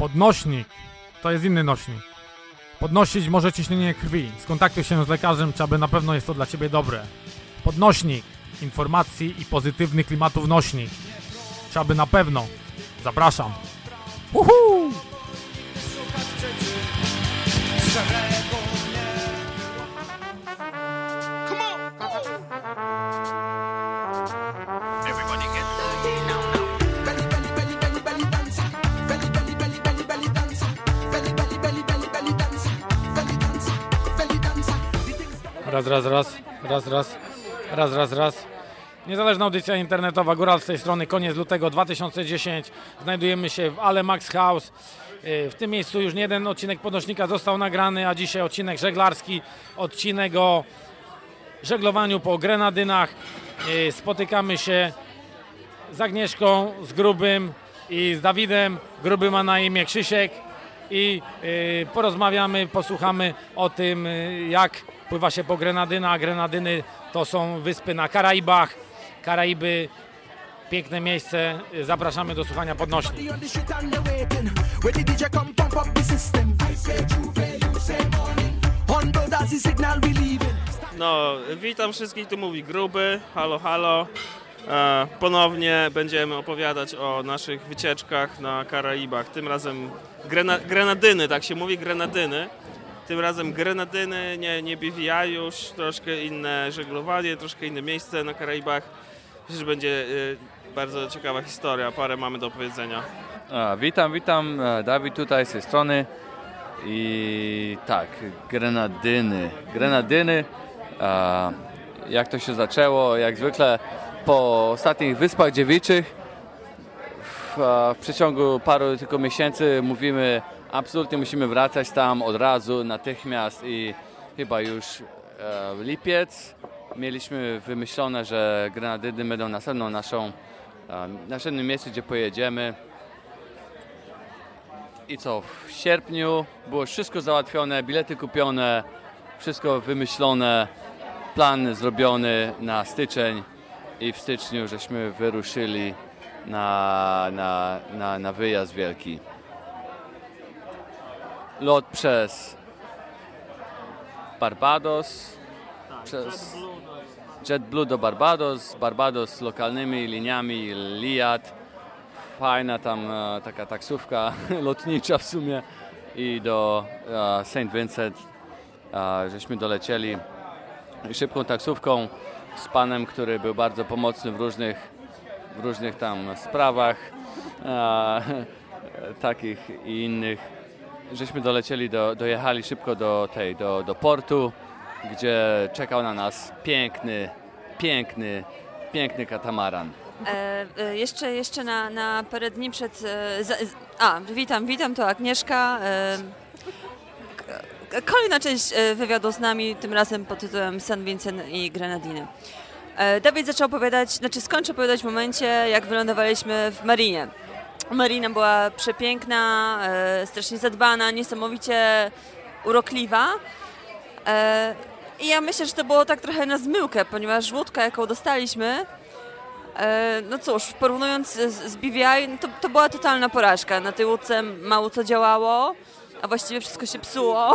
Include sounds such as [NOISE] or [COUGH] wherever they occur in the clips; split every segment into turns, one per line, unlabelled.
Podnośnik to jest inny nośnik. Podnosić może ciśnienie krwi. Skontaktuj się z lekarzem, czy aby na pewno jest to dla Ciebie dobre. Podnośnik informacji i pozytywnych klimatów nośnik. Czy aby na pewno. Zapraszam. Uhu! Raz, raz, raz, raz, raz, raz, raz, raz. Niezależna audycja internetowa Góral z tej strony, koniec lutego 2010. Znajdujemy się w Ale Max House. Yy, W tym miejscu już nie jeden odcinek podnośnika został nagrany, a dzisiaj odcinek żeglarski, odcinek o żeglowaniu po Grenadynach. Yy, Spotykamy się z Agnieszką, z Grubym i z Dawidem. Gruby ma na imię Krzysiek i y, porozmawiamy, posłuchamy o tym, jak pływa się po Grenadynach. Grenadyny to są wyspy na Karaibach. Karaiby, piękne miejsce. Zapraszamy do słuchania podnośni.
No, witam wszystkich, tu mówi Gruby, halo, halo. E, ponownie będziemy opowiadać o naszych wycieczkach na Karaibach. Tym razem grena, Grenadyny, tak się mówi, Grenadyny. Tym razem Grenadyny, nie, nie już, troszkę inne żeglowanie, troszkę inne miejsce na Karaibach. Myślę, że będzie e, bardzo ciekawa historia, parę mamy do opowiedzenia.
A, witam, witam. e, Dawid tutaj z tej strony. I tak, Grenadyny. Grenadyny. A, jak to się zaczęło? Jak zwykle po ostatnich Wyspach Dziewiczych w, w przeciągu paru tylko miesięcy mówimy absolutnie musimy wracać tam od razu, natychmiast i chyba już e, lipiec mieliśmy wymyślone, że Grenadyny będą następną naszą e, następnym miejscu, gdzie pojedziemy. I co, w sierpniu było wszystko załatwione, bilety kupione, wszystko wymyślone, plan zrobiony na styczeń i w styczniu żeśmy wyruszyli na, na, na, na wyjazd wielki. Lot przez Barbados, przez JetBlue do Barbados, Barbados z lokalnymi liniami Liat, fajna tam e, taka taksówka [LAUGHS] lotnicza w sumie i do e, St. Vincent e, żeśmy dolecieli szybką taksówką z panem, który był bardzo pomocny w różnych, w różnych tam sprawach [LAUGHS] takich i innych. Żeśmy dolecieli, do, dojechali szybko do tej, do, do portu, gdzie czekał na nas piękny, piękny, piękny katamaran.
E, e, jeszcze, jeszcze na, na parę dni przed. E, a, witam, witam, to Agnieszka. E, k- kolejna część e, wywiadu z nami, tym razem pod tytułem San Vincent i Grenadiny. Dawid zaczął opowiadać, znaczy skończył opowiadać w momencie, jak wylądowaliśmy w Marinie. Marina była przepiękna, e, strasznie zadbana, niesamowicie urokliwa. E, I ja myślę, że to było tak trochę na zmyłkę, ponieważ łódka, jaką dostaliśmy, E, No cóż, porównując z, BVI, no to, to była totalna porażka. Na tej łódce mało co działało, a właściwie wszystko się psuło.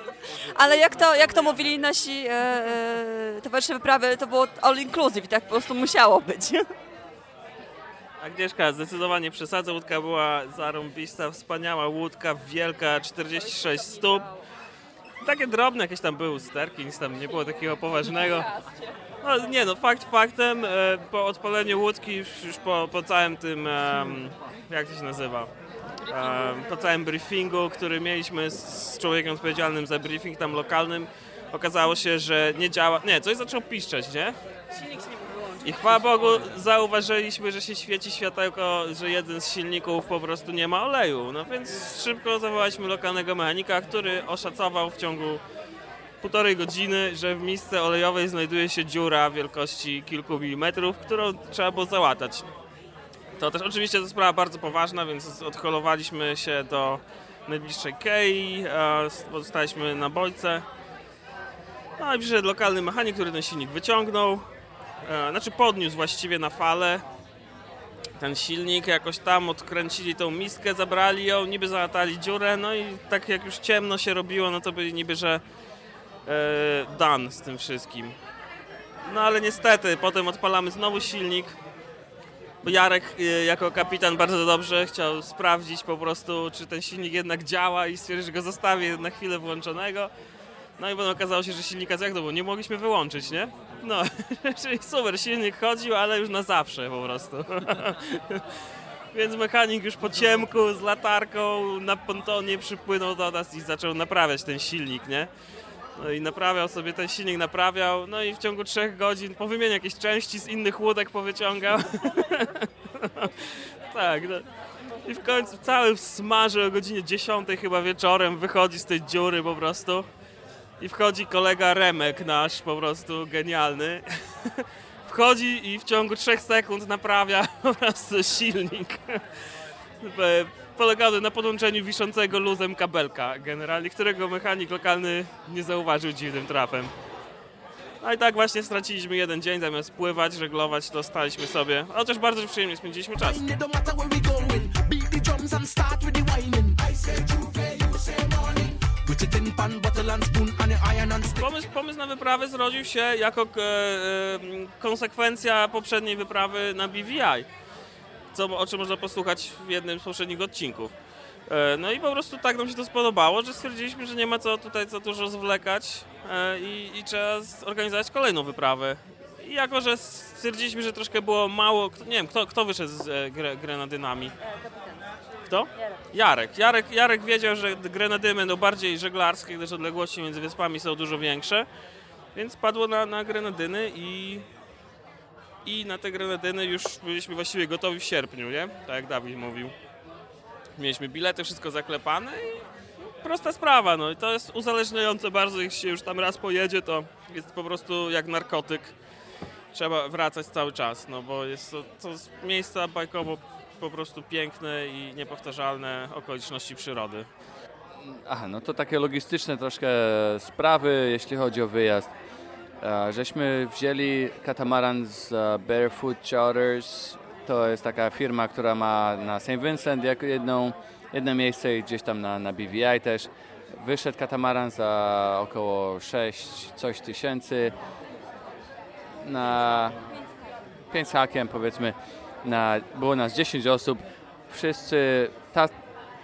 [LAUGHS] Ale jak to, jak to mówili nasi towarzysze wyprawy, to było all inclusive i tak po prostu musiało być. [LAUGHS]
Agnieszka, zdecydowanie przesadza. Łódka była zarąbista, wspaniała łódka, wielka, 46 stóp. Takie drobne jakieś tam były usterki, nic tam nie było takiego poważnego. No nie no, fakt faktem, e, po odpaleniu łódki, już, po, po całym tym, jak to się nazywa, po całym briefingu, który mieliśmy z, człowiekiem odpowiedzialnym za briefing tam lokalnym, okazało się, że nie działa, nie, coś zaczął piszczeć, nie? I chwała Bogu zauważyliśmy, że się świeci światełko, że jeden z silników po prostu nie ma oleju. No więc szybko zawołaliśmy lokalnego mechanika, który oszacował w ciągu półtorej godziny, że w misce olejowej znajduje się dziura wielkości kilku milimetrów, którą trzeba było załatać. To też oczywiście to sprawa bardzo poważna, więc odholowaliśmy się do najbliższej kei, e, pozostaliśmy na bojce. No i przyszedł lokalny mechanik, który ten silnik wyciągnął, znaczy podniósł właściwie na falę. ten silnik, jakoś tam odkręcili tą miskę, zabrali ją, niby załatali dziurę, no i tak jak już ciemno się robiło, no to byli niby, że e, done z tym wszystkim. No ale niestety, potem odpalamy znowu silnik, bo Jarek e, jako kapitan bardzo dobrze chciał sprawdzić po prostu, czy ten silnik jednak działa i stwierdził, że go zostawi na chwilę włączonego. No i potem okazało się, że silnika to było, nie mogliśmy wyłączyć, nie? No, [LAUGHS] czyli super, silnik chodził, ale już na zawsze po prostu. [LAUGHS] Więc mechanik już po ciemku z latarką na pontonie przypłynął do nas i zaczął naprawiać ten silnik, nie? No i naprawiał sobie ten silnik, naprawiał, no i w ciągu trzech godzin powymieniał jakieś części z innych łódek powyciągał. [LAUGHS] tak, no. I w końcu cały w smarze o godzinie 10 chyba wieczorem wychodzi z tej dziury po prostu. I wchodzi kolega Remek nasz, po prostu genialny. [LAUGHS] Wchodzi i w ciągu 3 sekund naprawia [LAUGHS] po prostu silnik. E, Polegały na podłączeniu wiszącego luzem kabelka generalnie, którego mechanik lokalny nie zauważył dziwnym trafem. No i tak właśnie straciliśmy jeden dzień, zamiast pływać, żeglować, to staliśmy sobie. Chociaż bardzo przyjemnie spędziliśmy czas. Pomysł, pomysł na wyprawę zrodził się jako e, e, konsekwencja poprzedniej wyprawy na BVI, co, o czym można posłuchać w jednym z poprzednich odcinków. E, no i po prostu tak nam się to spodobało, że stwierdziliśmy, że nie ma co tutaj za dużo zwlekać e, i, i trzeba zorganizować kolejną wyprawę. I jako, że stwierdziliśmy, że troszkę było mało, kto, nie wiem, kto, kto wyszedł z e, gre, grenadynami? Kto? Jarek. Jarek. Jarek wiedział, że grenady będą bardziej żeglarskie, gdyż odległości między wyspami są dużo większe, więc padło na, na grenadyny i, i na te grenadyny już byliśmy właściwie gotowi w sierpniu, nie? Tak jak Dawid mówił. Mieliśmy bilety, wszystko zaklepane i prosta sprawa, no i to jest uzależniające bardzo, jak się już tam raz pojedzie, to jest po prostu jak narkotyk. Trzeba wracać cały czas, no bo jest to, to jest miejsca bajkowo po prostu piękne i niepowtarzalne okoliczności przyrody.
Aha, no to takie logistyczne troszkę sprawy, jeśli chodzi o wyjazd. E, Żeśmy wzięli katamaran z e, Barefoot Charters. To jest taka firma, która ma na St. Vincent jako jedną, jedno miejsce i gdzieś tam na, na BVI też. Wyszedł katamaran za około 6 coś tysięcy na 5 z hakiem powiedzmy. Na, było nas 10 osób. Wszyscy, ta,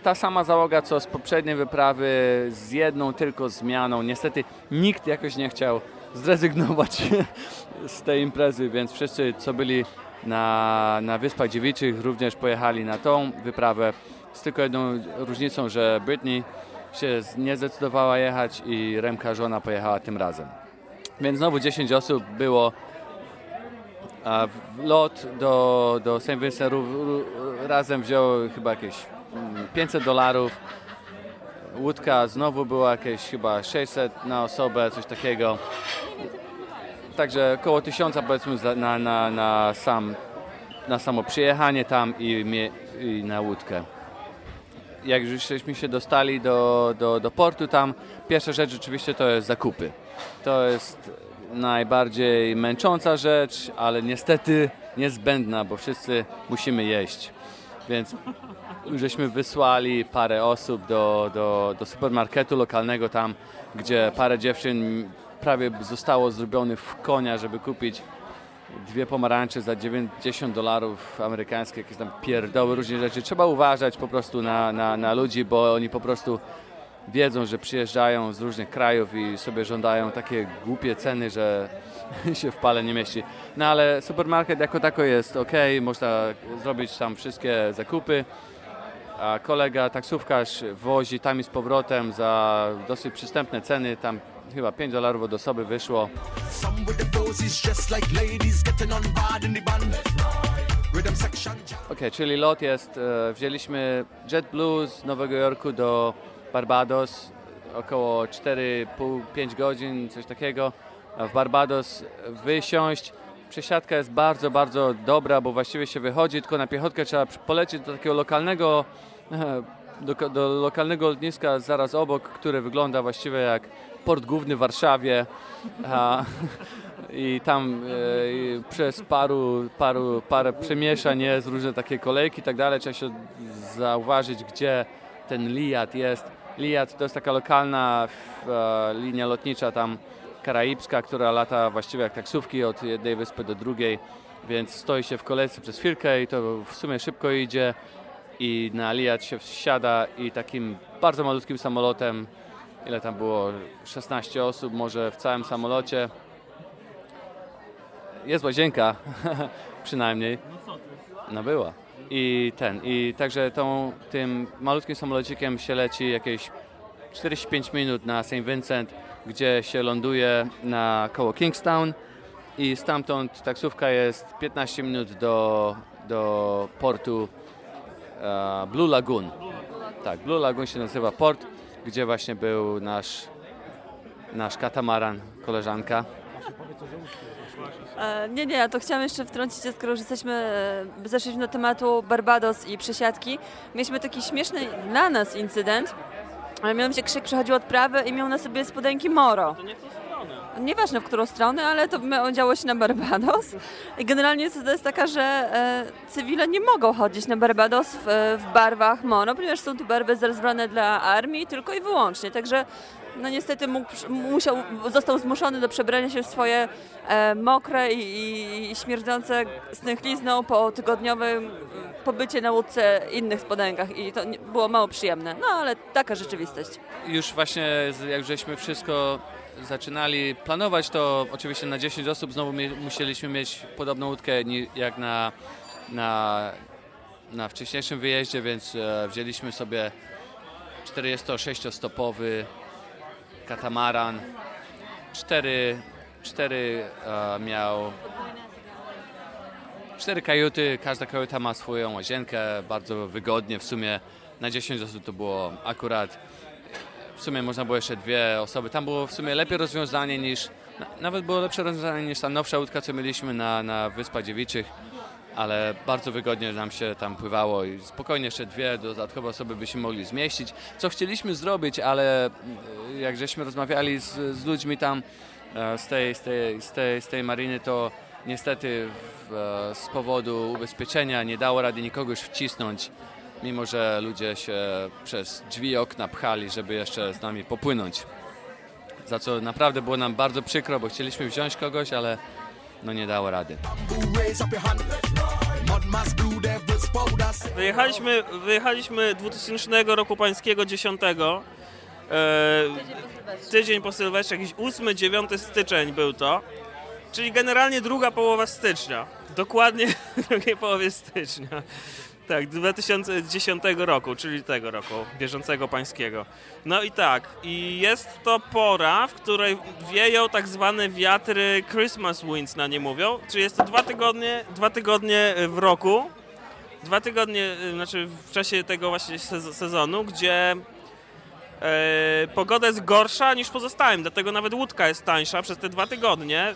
ta sama załoga co z poprzedniej wyprawy, z jedną tylko zmianą. Niestety nikt jakoś nie chciał zrezygnować [LAUGHS] z tej imprezy, więc wszyscy, co byli na, na Wyspach Dziewiczych, również pojechali na tą wyprawę. Z tylko jedną różnicą, że Britney się nie zdecydowała jechać i Remka żona pojechała tym razem. Więc znowu 10 osób było. A lot do, do St. Vincent razem wziął chyba jakieś mm, 500 dolarów. Łódka znowu była jakieś chyba 600 na osobę, coś takiego. Także około 1000 powiedzmy na, na, na, sam, na samo przyjechanie tam i, i na łódkę. Jak żeśmy się dostali do, do, do portu tam, pierwsza rzecz rzeczywiście to jest zakupy. To jest najbardziej męcząca rzecz, ale niestety niezbędna, bo wszyscy musimy jeść. Więc żeśmy wysłali parę osób do, do, do supermarketu lokalnego tam, gdzie parę dziewczyn prawie zostało zrobionych w konia, żeby kupić dwie pomarańcze za 90 dolarów amerykańskich, jakieś tam pierdoły, różne rzeczy. Trzeba uważać po prostu na, na, na ludzi, bo oni po prostu wiedzą, że przyjeżdżają z różnych krajów i sobie żądają takie głupie ceny, że [LAUGHS] się w pale nie mieści. No ale supermarket jako tako jest ok, można zrobić tam wszystkie zakupy. A kolega taksówkarz wozi tam i z powrotem za dosyć przystępne ceny, tam chyba 5 dolarów od osoby wyszło. Ok, czyli lot jest, e, wzięliśmy JetBlue z Nowego Jorku do Barbados, około 4,5-5 godzin, coś takiego. W Barbados wysiąść. Przesiadka jest bardzo, bardzo dobra, bo właściwie się wychodzi, tylko na piechotkę trzeba polecieć do takiego lokalnego, [LAUGHS] do, do lokalnego lotniska zaraz obok, które wygląda właściwie jak port główny w Warszawie. A, [LAUGHS] I tam e, przez paru, paru, parę przemieszań jest, różne takie kolejki i tak dalej. Trzeba się zauważyć, gdzie ten Liat jest. Liat to jest taka lokalna e, linia lotnicza tam karaibska, która lata właściwie jak taksówki od jednej wyspy do drugiej, więc stoi się w kolejce przez chwilkę i to w sumie szybko idzie i na Liat się wsiada i takim bardzo malutkim samolotem, ile tam było, 16 osób może w całym samolocie. Jest łazienka, [LAUGHS] przynajmniej. No była. I ten, i także tą, tym malutkim samolocikiem się leci jakieś 45 minut na St. Vincent, gdzie się ląduje na koło Kingstown i stamtąd taksówka jest 15 minut do, do portu e, Blue Lagoon. Tak, Blue Lagoon się nazywa port, gdzie właśnie był nasz, nasz katamaran, koleżanka.
E, nie, nie, ja to chciałam jeszcze wtrącić, skoro już jesteśmy, e, zeszliśmy do tematu Barbados i przesiadki. Mieliśmy taki śmieszny dla nas incydent. Mianowicie Krzyk przechodził odprawę i miał na sobie spodenki Moro.
To nie.
Nieważne w którą stronę, ale to działo się na Barbados. I generalnie to jest taka, że e, cywile nie mogą chodzić na Barbados w, w barwach Moro, ponieważ są to barwy zarezerwowane dla armii tylko i wyłącznie. Także no niestety mógł, musiał, został zmuszony do przebrania się w swoje e, mokre i, i, śmierdzące stęchlizną po tygodniowym pobycie na łódce innych spodenkach i to było mało przyjemne. No ale taka rzeczywistość.
Już właśnie jak żeśmy wszystko zaczynali planować, to oczywiście na 10 osób znowu musieliśmy mieć podobną łódkę jak na, na, na wcześniejszym wyjeździe, więc e, wzięliśmy sobie 46-stopowy katamaran. Cztery, cztery e, miał cztery kajuty, każda kajuta ma swoją łazienkę, bardzo wygodnie, w sumie na 10 osób to było akurat w sumie można było jeszcze dwie osoby. Tam było w sumie lepiej rozwiązanie niż, na- nawet było lepsze rozwiązanie niż ta nowsza łódka, co mieliśmy na, na Wyspach Dziewiczych, ale bardzo wygodnie nam się tam pływało i spokojnie jeszcze dwie dodatkowe osoby byśmy mogli zmieścić. Co chcieliśmy zrobić, ale y, jak żeśmy rozmawiali z, z ludźmi tam e, z tej, z, tej, z, tej, z tej mariny, to niestety w, e, z powodu ubezpieczenia nie dało rady nikogo już wcisnąć mimo że ludzie się przez drzwi i okna pchali, żeby jeszcze z nami popłynąć. Za co naprawdę było nam bardzo przykro, bo chcieliśmy wziąć kogoś, ale no nie dało rady.
Wyjechaliśmy, wyjechaliśmy 2000 roku pańskiego 10. E, tydzień po Sylwestrze, jakiś 8-9 styczeń był to. Czyli generalnie druga połowa stycznia. Dokładnie [LAUGHS] w drugiej połowie stycznia. Tak, 2010 roku, czyli tego roku, bieżącego pańskiego. No i tak, i jest to pora, w której wieją tak zwane wiatry Christmas winds na nie mówią, czyli jest to dwa tygodnie, dwa tygodnie w roku, dwa tygodnie, y, znaczy w czasie tego właśnie sez- sezonu, gdzie e, pogoda jest gorsza niż pozostałym, dlatego nawet łódka jest tańsza przez te dwa tygodnie,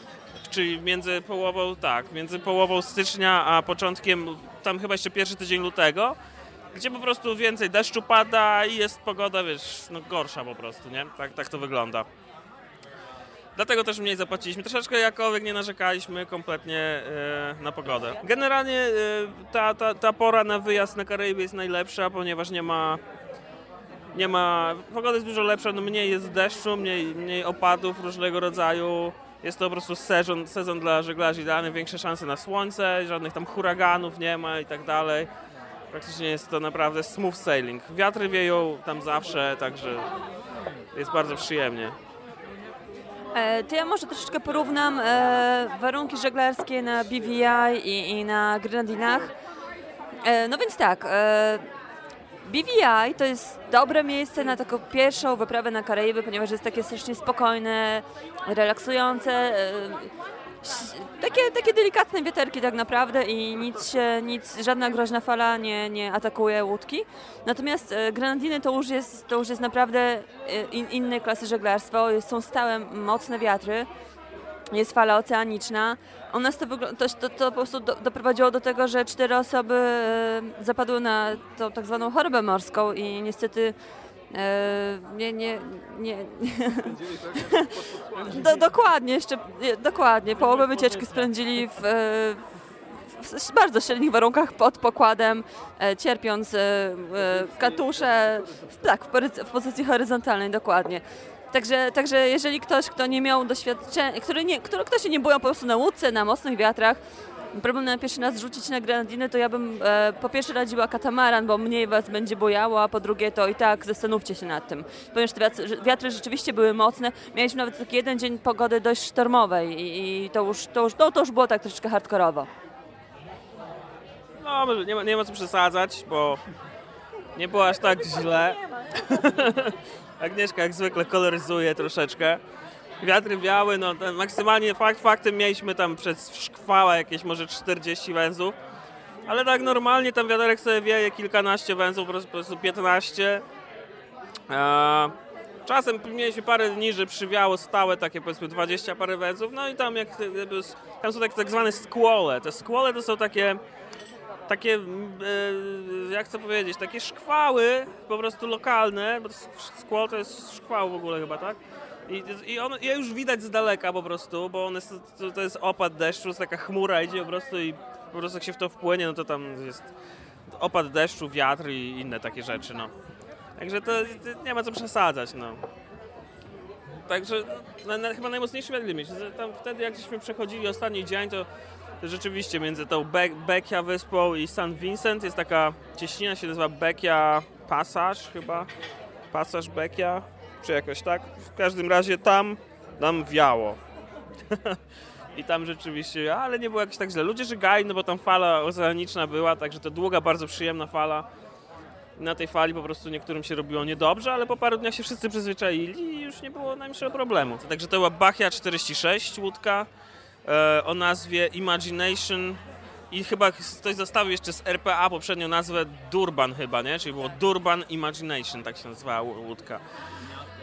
czyli między połową, tak, między połową stycznia a początkiem, tam chyba jeszcze pierwszy tydzień lutego, gdzie po prostu więcej deszczu pada i jest pogoda, wiesz, no gorsza po prostu, nie? Tak, tak to wygląda. Dlatego też mniej zapłaciliśmy. Troszeczkę jakowych nie narzekaliśmy kompletnie e, na pogodę. Generalnie e, ta, ta, ta pora na wyjazd na Karaiby jest najlepsza, ponieważ nie ma nie ma, pogoda jest dużo lepsza, no mniej jest deszczu, mniej, mniej opadów różnego rodzaju. Jest to po prostu sezon, sezon dla żeglarzy idealny, większe szanse na słońce, żadnych tam huraganów nie ma i tak dalej. Praktycznie jest to naprawdę smooth sailing. Wiatry wieją tam zawsze, także jest bardzo przyjemnie.
E, To ja może troszeczkę porównam e, warunki żeglarskie na BVI i, i na Grenadinach. E, no więc tak, e, BVI to jest dobre miejsce na taką pierwszą wyprawę na Karaiby, ponieważ jest takie strasznie spokojne, relaksujące. E, takie, takie delikatne wiaterki tak naprawdę i nic się, nic, żadna groźna fala nie, nie atakuje łódki. Natomiast e, Grenadiny to już jest, to już jest naprawdę e, in, innej klasy żeglarstwo. Są stałe mocne wiatry, jest fala oceaniczna. U nas to, to, to, po prostu do, doprowadziło do tego, że cztery osoby e, zapadły na tą tak zwaną chorobę morską i niestety E, nie, nie, nie. [LAUGHS] Do, dokładnie, jeszcze nie, dokładnie. Połowę wycieczki spędzili w, e, w bardzo średnich warunkach pod pokładem, cierpiąc e, katusze, w- tak, w, w pozycji horyzontalnej, dokładnie. Także, także jeżeli ktoś, kto nie miał doświadczenia, który, nie, który, ktoś się nie boją po prostu na łódce, na mocnych wiatrach, problem na pierwszy raz rzucić na grenadiny, to ja bym e, po pierwsze radziła katamaran, bo mniej was będzie bojało, a po drugie to i tak zastanówcie się nad tym. Ponieważ te wiatry, rzeczywiście były mocne. Mieliśmy nawet taki jeden dzień pogody dość sztormowej i, i to, już, to, już, no, to już było tak troszeczkę hardkorowo.
No, nie ma, nie ma co przesadzać, bo nie było aż tak źle. [LAUGHS] Agnieszka jak zwykle koloryzuje troszeczkę. Wiatry wiały, no maksymalnie fakt faktem mieliśmy tam przez szkwała jakieś może 40 węzłów. Ale tak normalnie tam wiaderek sobie wieje kilkanaście węzłów, po prostu- po prostu 15. Eee, czasem mieliśmy parę dni, że przywiało stałe takie powiedzmy 20 parę węzłów, no i tam jak tam są tak, tak zwane squole. Te squole to są takie takie, e, jak chcę powiedzieć, takie szkwały po prostu lokalne, bo jest- squall to jest szkwał w ogóle chyba, tak? I, i on, je już widać z daleka po prostu, bo one, s- to, to jest opad deszczu, jest taka chmura idzie po prostu i po prostu jak się w to wpłynie, no to tam jest opad deszczu, wiatr i inne takie rzeczy, no. Także to, to nie ma co przesadzać, no. Także no, na, chyba najmocniejszy wiatr. Tam wtedy jak żeśmy przechodzili ostatni dzień, to rzeczywiście między tą Be Bekia wyspą i St. Vincent jest taka cieśnina, się nazywa Bekia Passage chyba. Passage Bekia, czy jakoś tak. W każdym razie tam nam wiało. [LAUGHS] I tam rzeczywiście, ale nie było jakoś tak źle. Ludzie żygali, no bo tam fala oceaniczna była, także to długa, bardzo przyjemna fala. Na tej fali po prostu niektórym się robiło niedobrze, ale po paru dniach się wszyscy przyzwyczaili i już nie było najmniejszego problemu. Także to była Bachia 46 łódka o nazwie Imagination i chyba ktoś zostawił jeszcze z RPA poprzednią nazwę Durban chyba, nie? Czyli było Durban Imagination, tak się nazywała łó- łódka.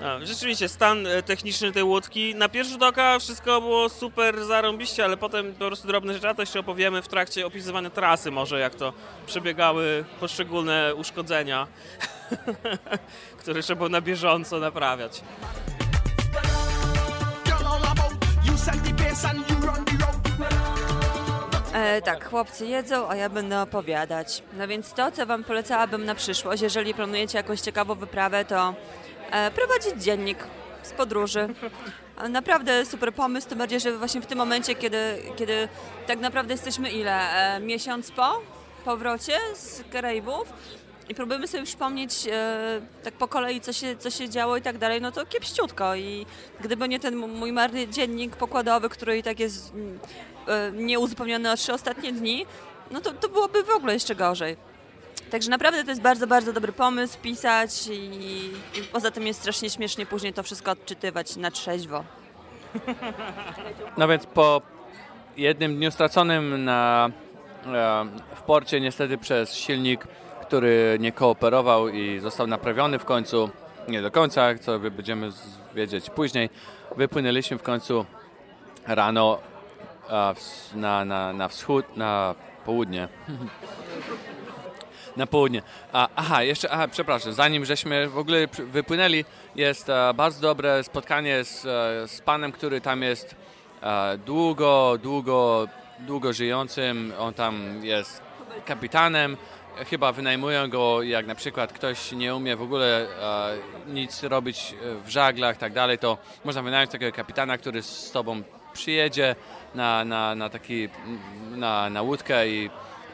A, Rzeczywiście, stan e, techniczny tej łódki. Na pierwszy rzut oka wszystko było super zarąbiście, ale potem po prostu drobne rzeczy, a to opowiemy w trakcie opisywania trasy może, jak to przebiegały poszczególne uszkodzenia, [LAUGHS] które trzeba było na bieżąco naprawiać.
E, tak, chłopcy jedzą, a ja będę opowiadać. No więc to, co Wam polecałabym na przyszłość, jeżeli planujecie jakąś ciekawą wyprawę, to e, prowadzić dziennik z podróży. E, Naprawdę super pomysł, tym bardziej, że właśnie w tym momencie, kiedy, kiedy tak naprawdę jesteśmy ile? E, miesiąc po powrocie z Karaibów i próbujemy sobie przypomnieć e, tak po kolei, co się, co się działo i tak dalej, no to kiepściutko i gdyby nie ten mój marny dziennik pokładowy, który i tak jest e, nieuzupełniony o trzy ostatnie dni, no to, to byłoby w ogóle jeszcze gorzej. Także naprawdę to jest bardzo, bardzo dobry pomysł, pisać i, i poza tym jest strasznie śmiesznie później to wszystko odczytywać na trzeźwo.
No więc po jednym dniu straconym na, e, w porcie niestety przez silnik, który nie kooperował i został naprawiony w końcu, nie do końca, co będziemy wiedzieć później, wypłynęliśmy w końcu rano na, na, na wschód, na południe. [LAUGHS] Na południe. A, aha, jeszcze, aha, przepraszam, zanim żeśmy w ogóle wypłynęli, jest e, bardzo dobre spotkanie z, e, z panem, który tam jest e, długo, długo, długo żyjącym. On tam jest kapitanem. Chyba wynajmują go, jak na przykład ktoś nie umie w ogóle e, nic robić e, w żaglach, tak dalej, to można wynająć takiego kapitana, który z tobą przyjedzie na, na, na taki, na, na łódkę i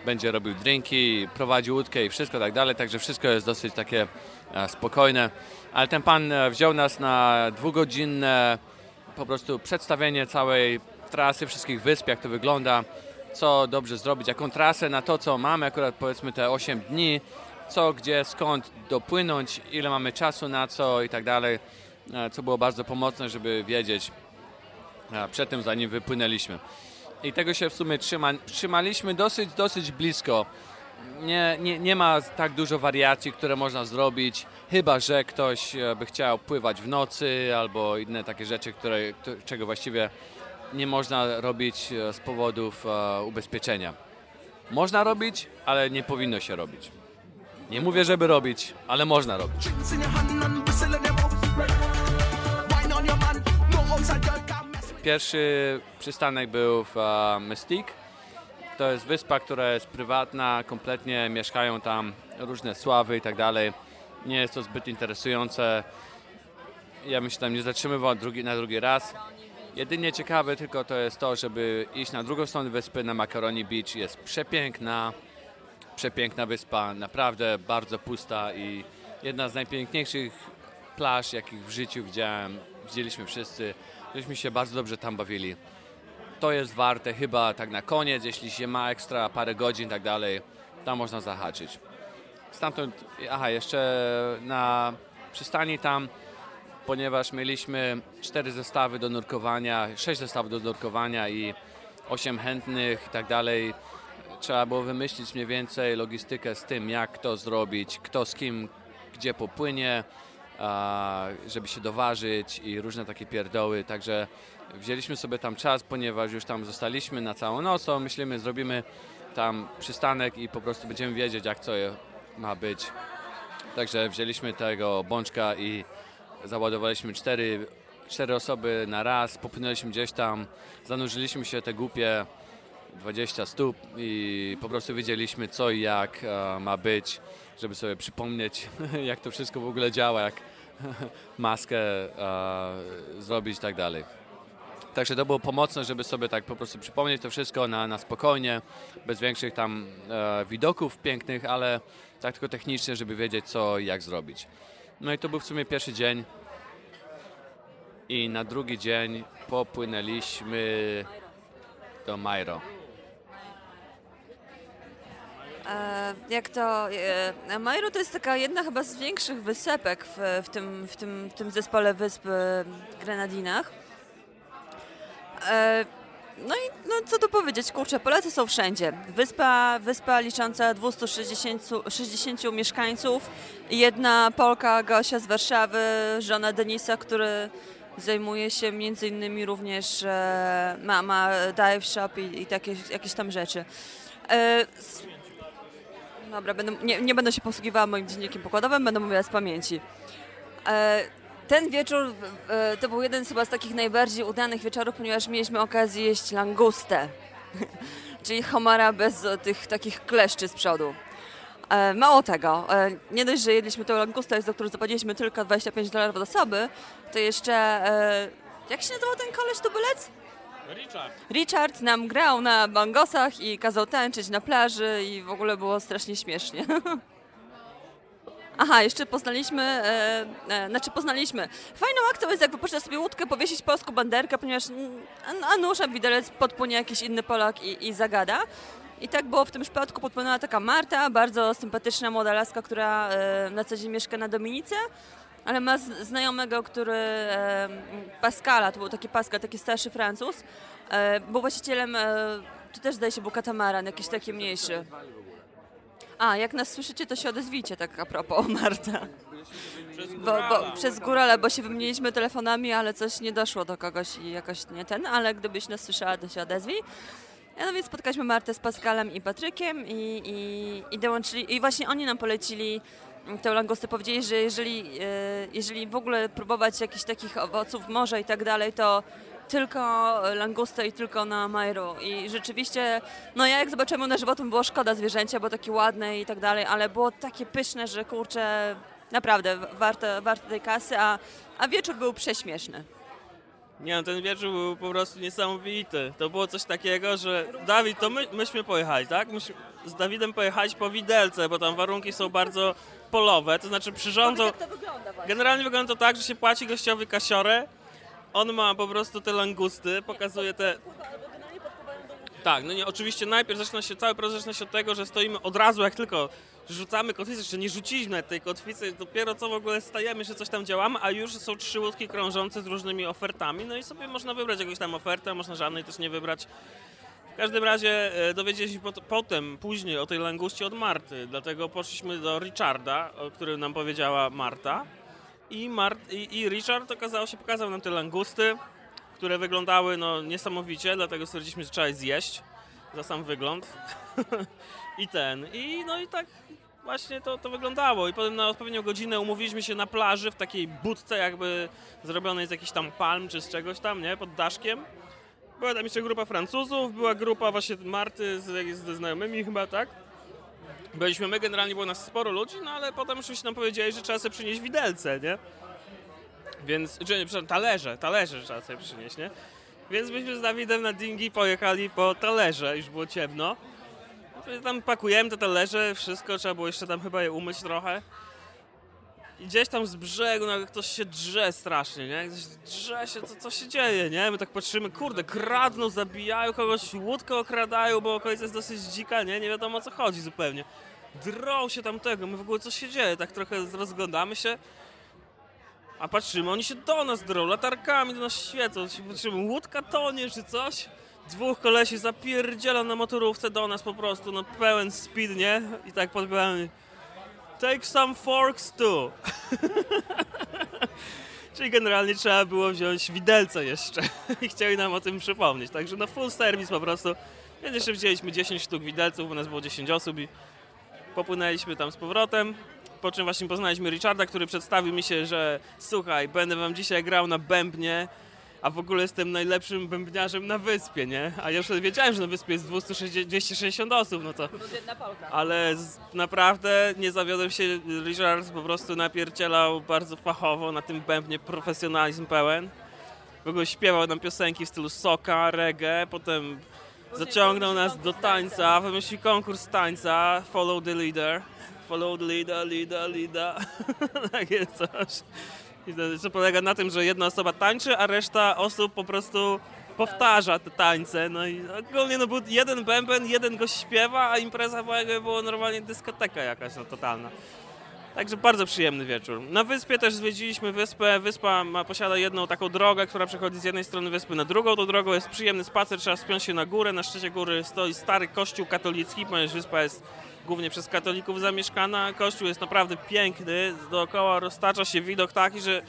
będzie robił drinki, prowadził łódkę i wszystko tak dalej, także wszystko jest dosyć takie e, spokojne. Ale ten pan e, wziął nas na dwugodzinne po prostu przedstawienie całej trasy, wszystkich wysp, jak to wygląda, co dobrze zrobić, jaką trasę na to, co mamy, akurat powiedzmy te 8 dni, co, gdzie, skąd dopłynąć, ile mamy czasu na co i tak dalej, e, co było bardzo pomocne, żeby wiedzieć e, przed tym, zanim wypłynęliśmy. I tego się w sumie trzyma, trzymaliśmy dosyć, dosyć blisko. Nie, nie, nie ma tak dużo wariacji, które można zrobić, chyba że ktoś e, by chciał pływać w nocy albo inne takie rzeczy, które, czego właściwie nie można robić e, z powodów e, ubezpieczenia. Można robić, ale nie powinno się robić. Nie mówię, żeby robić, ale można robić. Pierwszy przystanek był w e, Mystique. To jest wyspa, która jest prywatna, kompletnie mieszkają tam różne sławy i tak dalej. Nie jest to zbyt interesujące. Ja bym się tam nie zatrzymywał drugi, na drugi raz. Jedynie ciekawe tylko to jest to, żeby iść na drugą stronę wyspy, na Macaroni Beach. Jest przepiękna, przepiękna wyspa, naprawdę bardzo pusta i jedna z najpiękniejszych plaż, jakich w życiu widziałem. Widzieliśmy wszyscy, żeśmy się bardzo dobrze tam bawili. To jest warte chyba tak na koniec, jeśli się ma ekstra parę godzin i tak dalej, tam można zahaczyć. Stamtąd, aha, jeszcze na przystani tam, ponieważ mieliśmy cztery zestawy do nurkowania, sześć zestawów do nurkowania i osiem chętnych i tak dalej. Trzeba było wymyślić mniej więcej logistykę z tym, jak to zrobić, kto z kim, gdzie popłynie, żeby się doważyć i różne takie pierdoły. Także wzięliśmy sobie tam czas, ponieważ już tam zostaliśmy na całą noc, to myślimy, zrobimy tam przystanek i po prostu będziemy wiedzieć, jak co ma być. Także wzięliśmy tego bączka i załadowaliśmy cztery, cztery osoby na raz, popłynęliśmy gdzieś tam, zanurzyliśmy się te głupie 20 stóp i po prostu wiedzieliśmy co i jak e, ma być, żeby sobie przypomnieć [LAUGHS] jak to wszystko w ogóle działa, jak [LAUGHS] maskę e, zrobić i tak dalej. Także to było pomocne, żeby sobie tak po prostu przypomnieć to wszystko na, na spokojnie, bez większych tam e, widoków pięknych, ale tak tylko technicznie, żeby wiedzieć co i jak zrobić. No i to był w sumie pierwszy dzień i na drugi dzień popłynęliśmy do Mairo.
E, jak to. E, Majro to jest taka jedna chyba z większych wysepek w, w, tym, w, tym, w tym zespole wysp e, Grenadinach. E, no i no, co tu powiedzieć, kurczę, Polacy są wszędzie. Wyspa, wyspa licząca 260 60 mieszkańców. Jedna Polka, Gosia z Warszawy, żona Denisa, który zajmuje się między innymi również, e, ma, ma dive shop i, i takie jakieś tam rzeczy. E, s- Dobra, będę, nie, nie będę się posługiwała moim dziennikiem pokładowym, będę mówiła z pamięci. E, ten wieczór e, to był jeden z chyba z takich najbardziej udanych wieczorów, ponieważ mieliśmy okazję jeść langustę, [LAUGHS] czyli homara bez tych takich kleszczy z przodu. E, mało tego, e, nie dość, że jedliśmy tę langustę, za którą zapłaciliśmy tylko 25 dolarów od osoby, to jeszcze, e, jak się nazywał ten koleś tubylec?
Richard.
Richard nam grał na bangosach i kazał tańczyć na plaży i w ogóle było strasznie śmiesznie. [LAUGHS] Aha, jeszcze poznaliśmy, e, e, znaczy poznaliśmy. Fajną akcją jest, jak wypoczyna sobie łódkę, powiesić polską banderkę, ponieważ mm, a, a nusza widelec podpłynie jakiś inny Polak i, i zagada. I tak było w tym przypadku, podpłynęła taka Marta, bardzo sympatyczna młoda laska, która e, na co dzień mieszka na Dominice, ale ma znajomego, który e, Pascala, to był taki Pascal, taki starszy Francuz, e, był właścicielem, e, też zdaje się był katamaran, jakiś taki mniejszy. A, jak nas słyszycie, to się odezwijcie, tak a propos, [LAUGHS] Marta. Bo, bo, przez górale, bo się wymieniliśmy telefonami, ale coś nie doszło do kogoś i jakoś nie ten, ale gdybyś nas słyszała, to się odezwij. No więc spotkaliśmy Martę z Pascalem i Patrykiem i, i, i dołączyli, i właśnie oni nam polecili tę langustę. Powiedzieli, że jeżeli, e, jeżeli w ogóle próbować jakichś takich owoców morza i tak dalej, to tylko langustę i tylko na Majru. I rzeczywiście, no ja jak zobaczyłem ją na żywo, to mi było szkoda zwierzęcia, bo takie ładne i tak dalej, ale było takie pyszne, że kurczę, naprawdę warte, warte tej kasy, a, a wieczór był prześmieszny.
Nie no, ten wieczór był po prostu niesamowity. To było coś takiego, że Dawid, to my, myśmy pojechali, tak? Myśmy z Dawidem pojechać po widelce, bo tam warunki są bardzo polowe, to znaczy przyrządzą...
to wygląda właśnie.
Generalnie wygląda to tak, że się płaci gościowi kasiorę, on ma po prostu te langusty, pokazuje te... Tak, no nie, oczywiście najpierw zaczyna się, cały proces zaczyna się od tego, że stoimy od razu, jak tylko rzucamy kotwicę, jeszcze nie rzuciliśmy tej kotwicy, dopiero co w ogóle stajemy, że coś tam działamy, a już są trzy łódki krążące z różnymi ofertami, no i sobie można wybrać jakąś tam ofertę, można żadnej też nie wybrać. W każdym razie e, dowiedzieliśmy pot- potem, później o tej languście od Marty, dlatego poszliśmy do Richarda, o którym nam powiedziała Marta. I, Mart, i, I Richard okazało się, pokazał nam te langusty, które wyglądały no, niesamowicie, dlatego stwierdziliśmy, że trzeba je zjeść za sam wygląd. [LAUGHS] I ten. I no i tak właśnie to, to wyglądało. I potem na odpowiednią godzinę umówiliśmy się na plaży w takiej budce jakby zrobionej z jakichś tam palm czy z czegoś tam, nie? Pod daszkiem. Była tam jeszcze grupa Francuzów, była grupa właśnie Marty z, ze znajomymi chyba, tak? Byliśmy my, generalnie było nas sporo ludzi, no ale potem oczywiście nam powiedzieli, że trzeba sobie przynieść widelce, nie? Więc, czy, przepraszam, talerze, talerze trzeba sobie przynieść, nie? Więc myśmy z Dawidem na dingi pojechali po talerze, już było ciemno. Tam pakujemy te talerze, wszystko, trzeba było jeszcze tam chyba je umyć trochę. I gdzieś tam z brzegu nagle ktoś się drze strasznie, nie? Ktoś drze się, co, co się dzieje, nie? My tak patrzymy, kurde, kradną, zabijają kogoś, łódkę okradają, bo okolica jest dosyć dzika, nie? Nie wiadomo o co chodzi zupełnie. Drą się tam tego, my w ogóle co się dzieje? Tak trochę rozglądamy się, a patrzymy, oni się do nas drą, latarkami do nas świecą, patrzymy, łódka tonie czy coś. Dwóch kolesi zapierdziela na motorówce do nas po prostu, no pełen speed, nie? I tak podbieramy. Take some forks too. [LAUGHS] Czyli generalnie trzeba było wziąć widelce jeszcze [LAUGHS] i chcieli nam o tym przypomnieć. Także no full service po prostu. Więc jeszcze wzięliśmy 10 sztuk widelców, bo nas było 10 osób i popłynęliśmy tam z powrotem. Po czym właśnie poznaliśmy Richarda, który przedstawił mi się, że słuchaj, będę wam dzisiaj grał na bębnie, a w ogóle jestem najlepszym bębniarzem na wyspie, nie? A ja już wiedziałem, że na wyspie jest 260, 260 osób, no to... Ale z, naprawdę nie zawiodłem się, Richard po prostu napierdzielał bardzo fachowo na tym bębnie, profesjonalizm pełen. W ogóle śpiewał nam piosenki w stylu soka, reggae, potem zaciągnął nas do tańca, wymyślił konkurs tańca, follow the leader. Follow the leader, leader, leader. [LAUGHS] Takie coś. I to, polega na tym, że jedna osoba tańczy, a reszta osób po prostu powtarza te tańce. No i ogólnie no, był jeden bęben, jeden go śpiewa, a impreza była jakby było normalnie dyskoteka jakaś no, totalna. Także bardzo przyjemny wieczór. Na wyspie też zwiedziliśmy wyspę. Wyspa ma, posiada jedną taką drogę, która przechodzi z jednej strony wyspy na drugą. Tą drogą jest przyjemny spacer, trzeba spiąć się na górę. Na szczycie góry stoi stary kościół katolicki, ponieważ wyspa jest głównie przez katolików zamieszkana. Kościół jest naprawdę piękny, dookoła roztacza się widok taki, że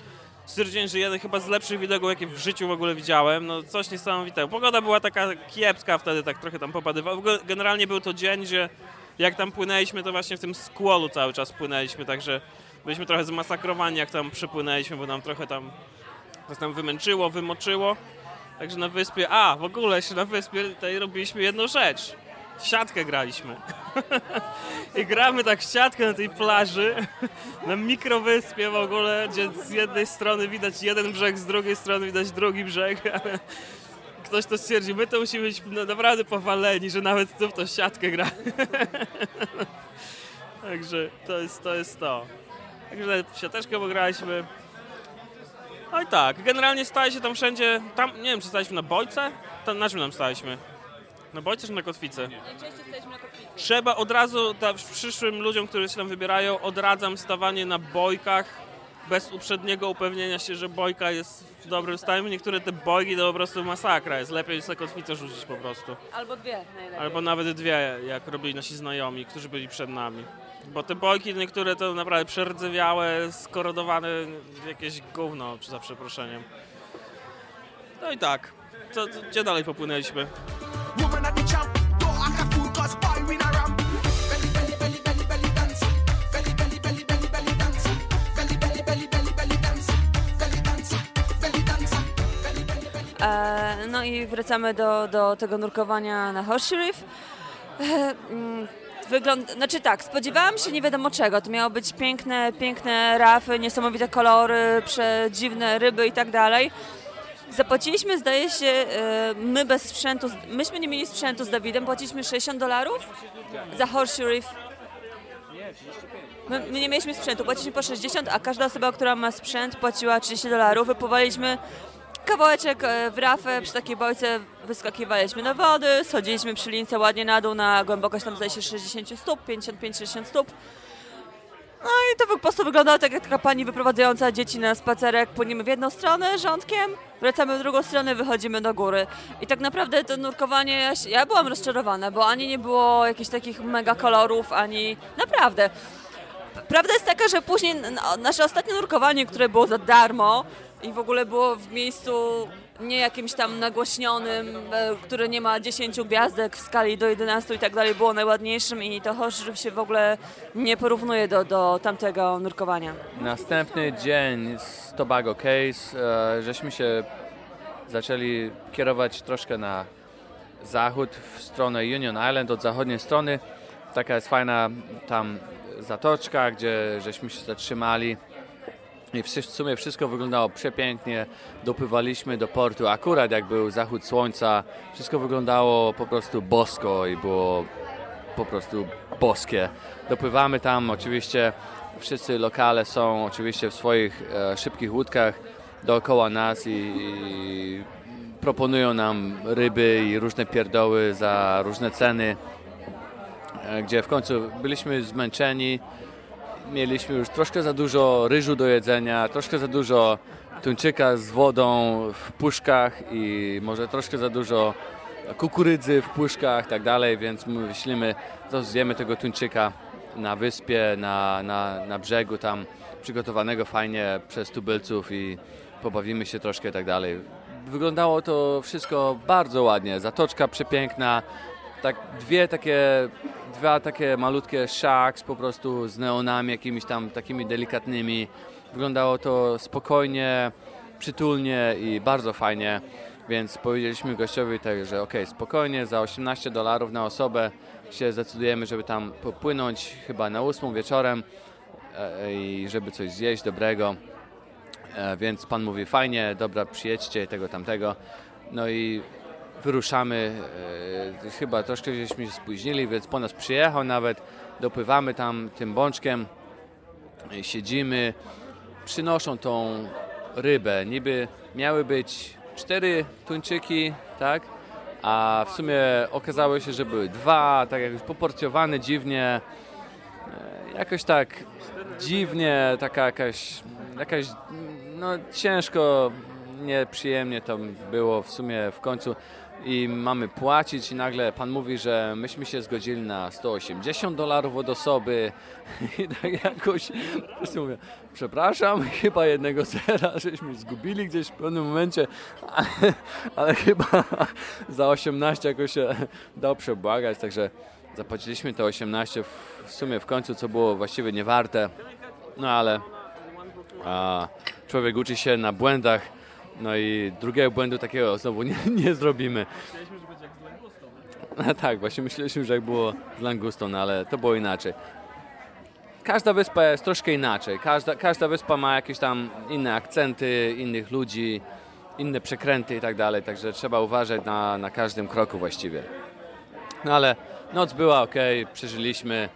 stwierdziłem, że jeden chyba z lepszych widoków, jakie w życiu w ogóle widziałem. No coś niesamowitego. Pogoda była taka kiepska wtedy, tak trochę tam ogóle Generalnie był to dzień, że jak tam płynęliśmy, to właśnie w tym skłolu cały czas płynęliśmy, także byliśmy trochę zmasakrowani, jak tam przypłynęliśmy, bo nam trochę tam nas tam wymęczyło, wymoczyło. Także na wyspie, a w ogóle jeszcze na wyspie tutaj robiliśmy jedną rzecz. Siatkę graliśmy. [LAUGHS] I gramy tak w siatkę na tej plaży, na mikrowyspie w ogóle, gdzie z jednej strony widać jeden brzeg, z drugiej strony widać drugi brzeg. [LAUGHS] Ktoś to stwierdził, my to musimy być naprawdę powaleni, że nawet tu w tą siatkę gra. [LAUGHS] Także to jest to. Jest to. Także w siateczkę pograliśmy. No i tak, generalnie staje się tam wszędzie, tam, nie wiem, czy staliśmy na bojce? Tam, na czym tam staliśmy? Na bojce czy na kotwicy? Trzeba od razu, ta, przyszłym ludziom, którzy się tam wybierają, odradzam stawanie na bojkach bez uprzedniego upewnienia się, że bojka jest dobrym stanie. Niektóre te bojki to po prostu masakra jest. Lepiej sobie kotwicę rzucić po prostu.
Albo dwie najlepiej.
Albo nawet dwie, jak robili nasi znajomi, którzy byli przed nami. Bo te bojki niektóre to naprawdę przerdzewiałe, skorodowane jakieś gówno, za przeproszeniem. No i tak. Co, co, gdzie dalej popłynęliśmy?
No i wracamy do, do tego nurkowania na Horseshoe Reef. E, mm, Wygląd... Znaczy tak, spodziewałam się nie wiadomo czego. To miało być piękne, piękne rafy, niesamowite kolory, przedziwne ryby i tak dalej. Zapłaciliśmy, zdaje się, e, my bez sprzętu, myśmy nie mieli sprzętu z Dawidem, płaciliśmy 60 dolarów za Horseshoe Reef. My, my nie mieliśmy sprzętu, płaciliśmy po 60, a każda osoba, która ma sprzęt, płaciła 30 dolarów. Wypływaliśmy kawałeczek e, w rafę, przy takiej bojce wyskakiwaliśmy na wody, schodziliśmy przy lince ładnie na dół na głębokość tam zdaje się 60 stóp, 55-60 stóp. No i to po prostu wyglądało tak jak taka pani wyprowadzająca dzieci na spacerek. Płyniemy w jedną stronę rządkiem, wracamy w drugą stronę, wychodzimy do góry. I tak naprawdę to nurkowanie, ja, się- ja byłam rozczarowana, bo ani nie było jakichś takich mega kolorów, ani naprawdę. Prawda jest taka, że później n- nasze ostatnie nurkowanie, które było za darmo i w ogóle było w miejscu nie jakimś tam nagłośnionym, e, który nie ma 10 gwiazdek w skali do 11 i tak dalej, było najładniejszym i to Horseshoe się w ogóle nie porównuje do, do tamtego nurkowania.
Następny dzień z Tobago Case, e, żeśmy się zaczęli kierować troszkę na zachód, w stronę Union Island, od zachodniej strony. Taka jest fajna tam zatoczka, gdzie żeśmy się zatrzymali. I w sumie wszystko wyglądało przepięknie. Dopływaliśmy do portu akurat jak był zachód słońca. Wszystko wyglądało po prostu bosko i było po prostu boskie. Dopływamy tam, oczywiście wszyscy lokale są oczywiście w swoich e, szybkich łódkach dookoła nas i, i proponują nam ryby i różne pierdoły za różne ceny, e, gdzie w końcu byliśmy zmęczeni, mieliśmy już troszkę za dużo ryżu do jedzenia, troszkę za dużo tuńczyka z wodą w puszkach i może troszkę za dużo kukurydzy w puszkach i tak dalej, więc my myślimy, to zjemy tego tuńczyka na wyspie, na, na, na brzegu tam przygotowanego fajnie przez tubylców i pobawimy się troszkę i tak dalej. Wyglądało to wszystko bardzo ładnie, zatoczka przepiękna, tak dwie takie, dwa takie malutkie shacks po prostu z neonami jakimiś tam takimi delikatnymi. Wyglądało to spokojnie, przytulnie i bardzo fajnie, więc powiedzieliśmy gościowi tak, że ok, spokojnie, za 18 dolarów na osobę się zdecydujemy, żeby tam popłynąć chyba na 8 wieczorem e, i żeby coś zjeść dobrego. E, Więc pan mówi fajnie, dobra, przyjedźcie tego tamtego. No i wyruszamy. e, Chyba troszkę żeśmy się spóźnili, więc po nas przyjechał nawet. Dopływamy tam tym bączkiem, siedzimy, przynoszą tą rybę. Niby miały być cztery tuńczyki, tak? A w sumie okazało się, że były dwa, tak jakoś poporcjowane dziwnie. E, Jakoś tak dziwnie, taka jakaś, jakaś no ciężko, nieprzyjemnie to było w sumie w końcu i mamy płacić i nagle pan mówi, że myśmy się zgodzili na 180 dolarów od osoby. [LAUGHS] I tak jakoś mówię, przepraszam, chyba jednego zera żeśmy zgubili gdzieś w pewnym momencie, [LAUGHS] ale, chyba za 18 jakoś się dał przebłagać, także zapłaciliśmy te 18 w, w sumie w końcu, co było właściwie niewarte, no ale a, człowiek uczy się na błędach, no i drugiego błędu takiego znowu nie, [LAUGHS] nie zrobimy. A tak, właśnie myśleliśmy, że jak było z langustą, no ale to było inaczej. Każda wyspa jest troszkę inaczej. Każda, każda wyspa ma jakieś tam inne akcenty, innych ludzi, inne przekręty i tak dalej, także trzeba uważać na, na każdym kroku właściwie. No ale noc była ok, przeżyliśmy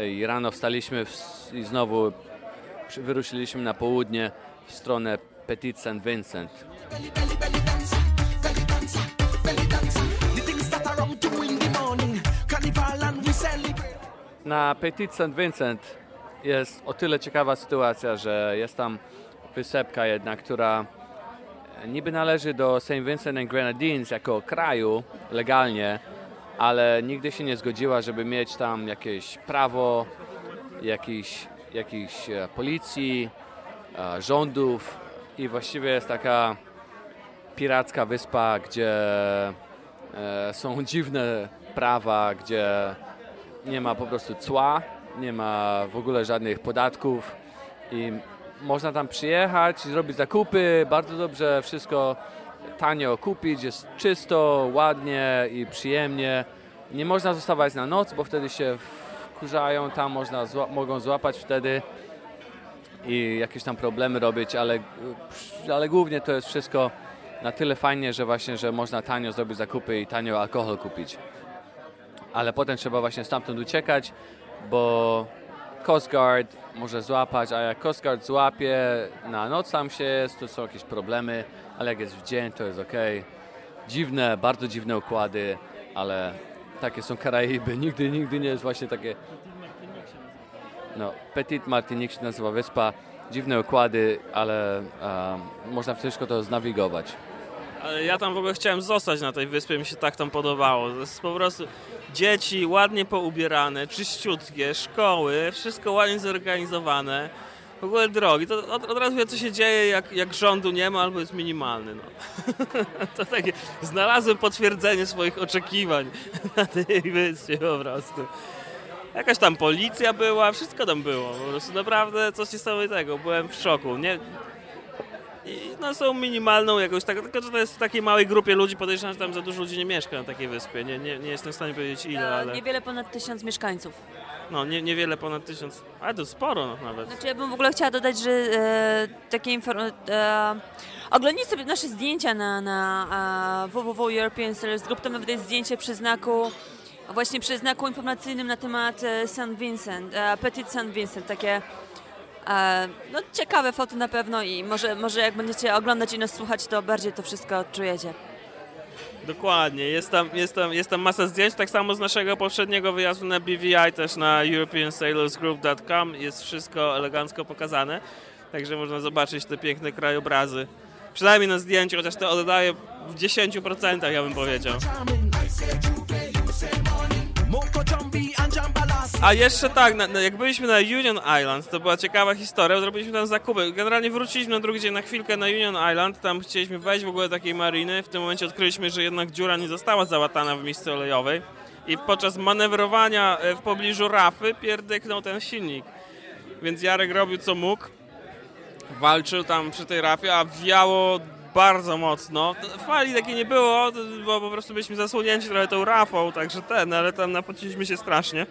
i rano wstaliśmy w, i znowu wyruszyliśmy na południe w stronę Petit Saint Vincent. Na Petit Saint Vincent jest o tyle ciekawa sytuacja, że jest tam wysepka jedna, która niby należy do St. Vincent and Grenadines jako kraju legalnie, ale nigdy się nie zgodziła, żeby mieć tam jakieś prawo, jakiś, jakiś e, policji, e, rządów i właściwie jest taka piracka wyspa, gdzie e, są [LAUGHS] dziwne prawa, gdzie nie ma po prostu cła, nie ma w ogóle żadnych podatków i można tam przyjechać, zrobić zakupy, bardzo dobrze wszystko tanio kupić, jest czysto, ładnie i przyjemnie. Nie można zostawać na noc, bo wtedy się wkurzają, tam można zła- mogą złapać wtedy i jakieś tam problemy robić, ale, ale głównie to jest wszystko na tyle fajnie, że właśnie, że można tanio zrobić zakupy i tanio alkohol kupić ale potem trzeba właśnie stamtąd uciekać, bo Coast Guard może złapać, a jak Coast Guard złapie na noc tam się jest, to są jakieś problemy, ale jak jest w dzień, to jest ok. Dziwne, bardzo dziwne układy, ale takie są Karaiby. [LAUGHS] Nigdy, nigdy nie jest właśnie takie... No, Petit Martinique się nazywa wyspa. Dziwne układy, ale um, można wszystko to znawigować.
Ale ja tam w ogóle chciałem zostać na tej wyspie, mi się tak tam podobało. To jest po prostu dzieci ładnie poubierane, czyściutkie, szkoły, wszystko ładnie zorganizowane. W ogóle drogi, to od, od razu wie co się dzieje, jak, jak rządu nie ma albo jest minimalny. No. [LAUGHS] to takie, znalazłem potwierdzenie swoich oczekiwań [LAUGHS] na tej wyspie po prostu. Jakaś tam policja była, wszystko tam było, po prostu naprawdę coś niesamowitego, byłem w szoku. Nie, i no są minimalną jakąś, tak, tylko że to jest w takiej małej grupie ludzi, podejrzewam, że tam za dużo ludzi nie mieszka na takiej wyspie. Nie, nie, nie jestem w stanie powiedzieć ile, ale
Niewiele ponad tysiąc mieszkańców.
no nie, niewiele ponad tysiąc, ale to sporo no, nawet.
Znaczy ja bym w ogóle chciała dodać, że e, takie informacje... E, oglądnij sobie nasze zdjęcia na, na e, www European Sellers Group, tam nawet jest zdjęcie przy znaku właśnie przy znaku informacyjnym na temat e, St. Vincent, e, Petit St. Vincent, takie e, no, ciekawe foty na pewno i może, może jak będziecie oglądać i nas słuchać, to bardziej to wszystko odczujecie.
Dokładnie, jest tam, jest, tam, jest tam masa zdjęć, tak samo z naszego poprzedniego wyjazdu na BVI, też na europeansailorsgroup.com jest wszystko elegancko pokazane, także można zobaczyć te piękne krajobrazy. Przynajmniej na zdjęciu, chociaż to oddaje w 10% ja bym powiedział. A jeszcze tak, na, jak byliśmy na Union Island, to była ciekawa historia, zrobiliśmy tam zakupy. Generalnie wróciliśmy na drugi dzień na chwilkę na Union Island, tam chcieliśmy wejść w ogóle do takiej mariny. W tym momencie odkryliśmy, że jednak dziura nie została załatana w miejscu olejowej. I podczas manewrowania e, w pobliżu rafy pierdyknął ten silnik. Więc Jarek robił co mógł. Walczył tam przy tej rafie, a wiało bardzo mocno. Fali takiej nie było, bo po prostu byliśmy zasłonięci trochę tą rafą, także ten, ale tam napociliśmy się strasznie.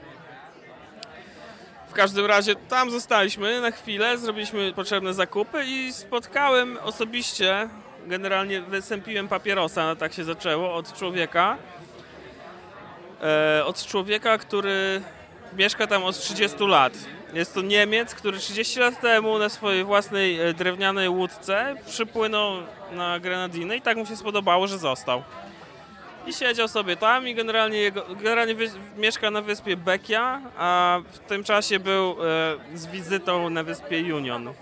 W każdym razie tam zostaliśmy na chwilę, zrobiliśmy potrzebne zakupy i spotkałem osobiście, generalnie wysępiłem papierosa, tak się zaczęło, od człowieka. E, od człowieka, który mieszka tam od 30 lat. Jest to Niemiec, który 30 lat temu na swojej własnej e, drewnianej łódce przypłynął na Grenadiny i tak mu się spodobało, że został. I siedział sobie tam i generalnie, jego, generalnie mieszka na wyspie Bekia, a w tym czasie był e, z wizytą na wyspie Union.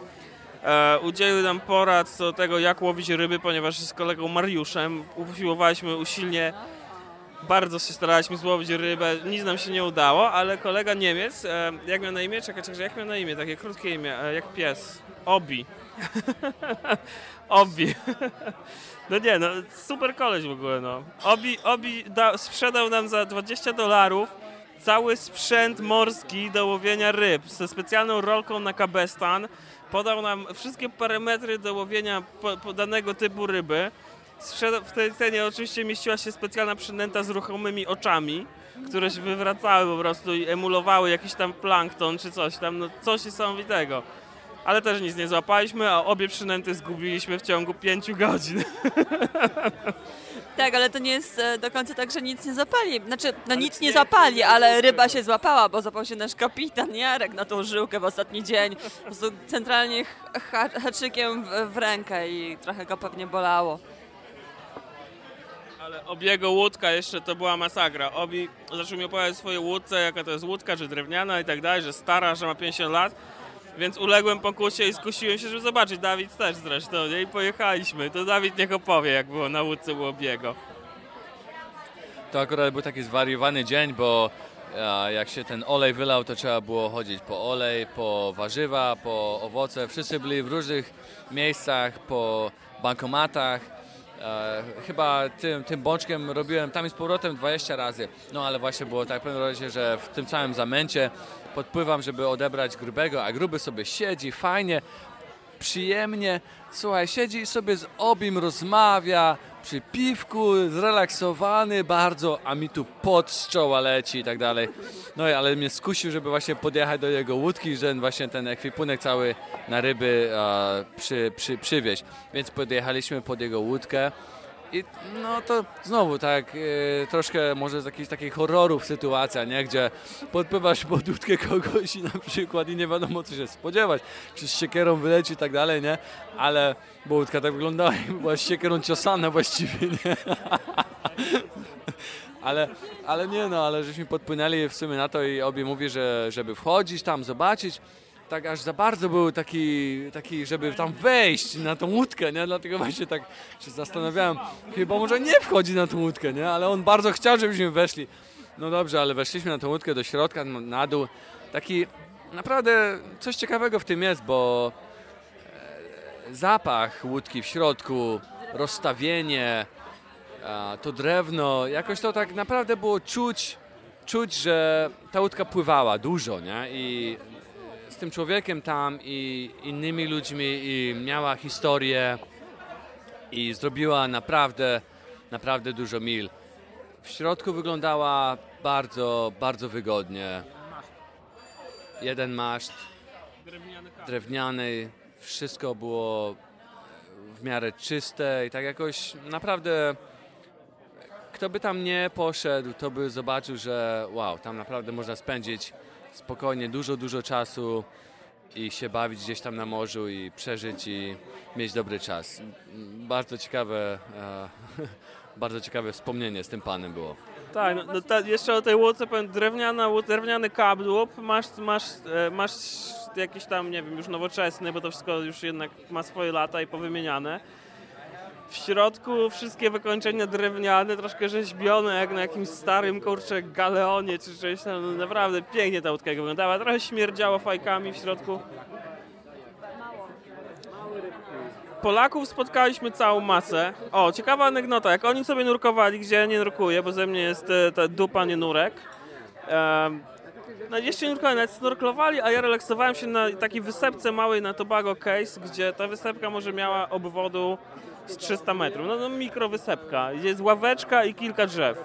E, udzielił nam porad co do tego, jak łowić ryby, ponieważ z kolegą Mariuszem usiłowaliśmy usilnie, bardzo się staraliśmy złowić rybę, nic nam się nie udało, ale kolega Niemiec, e, jak miał na imię? Czekaj, czekaj, jak miał na imię? Takie krótkie imię, e, jak pies. Obi. [LAUGHS] Obi. [LAUGHS] No nie, no super koleś w ogóle, no. Obi, Obi da, sprzedał nam za 20 dolarów cały sprzęt morski do łowienia ryb ze specjalną rolką na kabestan. Podał nam wszystkie parametry do łowienia po, po danego typu ryby. Sprzedał, w tej cenie oczywiście mieściła się specjalna przynęta z ruchomymi oczami, które się wywracały po prostu i emulowały jakiś tam plankton czy coś tam, no coś niesamowitego. Ale też nic nie złapaliśmy, a obie przynęty zgubiliśmy w ciągu 5 godzin. [LAUGHS]
Tak, ale to nie jest e, do końca tak, że nic nie zapali. Znaczy, no nic nie zapali, ale ryba się złapała, bo zapał się nasz kapitan Jarek na tą żyłkę w ostatni dzień. Po prostu centralnie ha- ha- haczykiem w, w rękę i trochę go pewnie bolało.
Ale obiego łódka jeszcze to była masakra. Obi zaczął mi opowiadać o swojej łódce, jaka to jest łódka, że drewniana i tak dalej, że stara, że ma 50 lat. Więc uległem pokusie i skusiłem się, żeby zobaczyć. Dawid też zresztą, nie? I pojechaliśmy. To Dawid niech opowie, jak było na łódce u Obiego.
To akurat był taki zwariowany dzień, bo jak się ten olej wylał, to trzeba było chodzić po olej, po warzywa, po owoce. Wszyscy byli w różnych miejscach, po bankomatach. E, chyba tym, tym bączkiem robiłem tam i z powrotem 20 razy. No ale właśnie było tak w pewnym razie, że w tym całym zamęcie podpływam, żeby odebrać grubego, a gruby sobie siedzi fajnie, przyjemnie, słuchaj, siedzi i sobie z obim rozmawia, przy piwku, zrelaksowany bardzo, a mi tu pot z czoła leci i tak dalej. No i ale mnie skusił, żeby właśnie podjechać do jego łódki, że właśnie ten ekwipunek cały na ryby przy, przy, przywieźć. Więc podjechaliśmy pod jego łódkę. I no to znowu tak e, troszkę może z jakichś takich horrorów sytuacja, nie? Gdzie podpływasz pod łódkę kogoś i na przykład i nie wiadomo co się spodziewać, czy z siekierą wyleci i tak dalej, nie? Ale bo łódka tak wyglądała i [LAUGHS] była z siekierą ciosana właściwie, nie? [LAUGHS] Ale, ale nie no, ale żeśmy podpłynęli w sumie na to i obie mówi, że żeby wchodzić tam, zobaczyć, tak aż za bardzo był taki, taki, żeby tam wejść na tą łódkę, nie? Dlatego właśnie tak się zastanawiałem, chyba może nie wchodzi na tą łódkę, nie? Ale on bardzo chciał, żebyśmy weszli. No dobrze, ale weszliśmy na tą łódkę do środka, na dół. Taki naprawdę coś ciekawego w tym jest, bo e, zapach łódki w środku, rozstawienie, to drewno, jakoś to tak naprawdę było czuć, czuć, że ta łódka pływała dużo, nie? I tym człowiekiem tam i innymi ludźmi i miała historię i zrobiła naprawdę, naprawdę dużo mil. W środku wyglądała bardzo, bardzo wygodnie. Jeden maszt, drewniany, wszystko było w miarę czyste i tak jakoś naprawdę kto by tam nie poszedł, to by zobaczył, że wow, tam naprawdę można spędzić spokojnie dużo, dużo czasu i się bawić gdzieś tam na morzu i przeżyć i mieć dobry czas. Bardzo ciekawe, e, [LAUGHS] bardzo ciekawe wspomnienie z tym panem było.
Tak, no, no ta, jeszcze o tej łódce powiem, drewniana, drewniany kadłub, masz, masz, e, masz jakiś tam, nie wiem, już nowoczesny, bo to wszystko już jednak ma swoje lata i powymieniane. W środku wszystkie wykończenia drewniane, troszkę rzeźbione, jak na jakimś starym, kurczę, galeonie czy czymś tam. Naprawdę pięknie ta łódka wyglądała. Trochę śmierdziało fajkami w środku. Polaków spotkaliśmy całą masę. O, ciekawa anegdota. Jak oni sobie nurkowali, gdzie ja nie nurkuję, bo ze mnie jest e, ta dupa, nie nurek. Um, no jeszcze nurkowali, nawet snorklowali, a ja relaksowałem się na takiej wysepce małej na Tobago Case, gdzie ta wysepka może miała obwodu z 300 metrów. No, no mikro wysepka. Jest ławeczka i kilka drzew.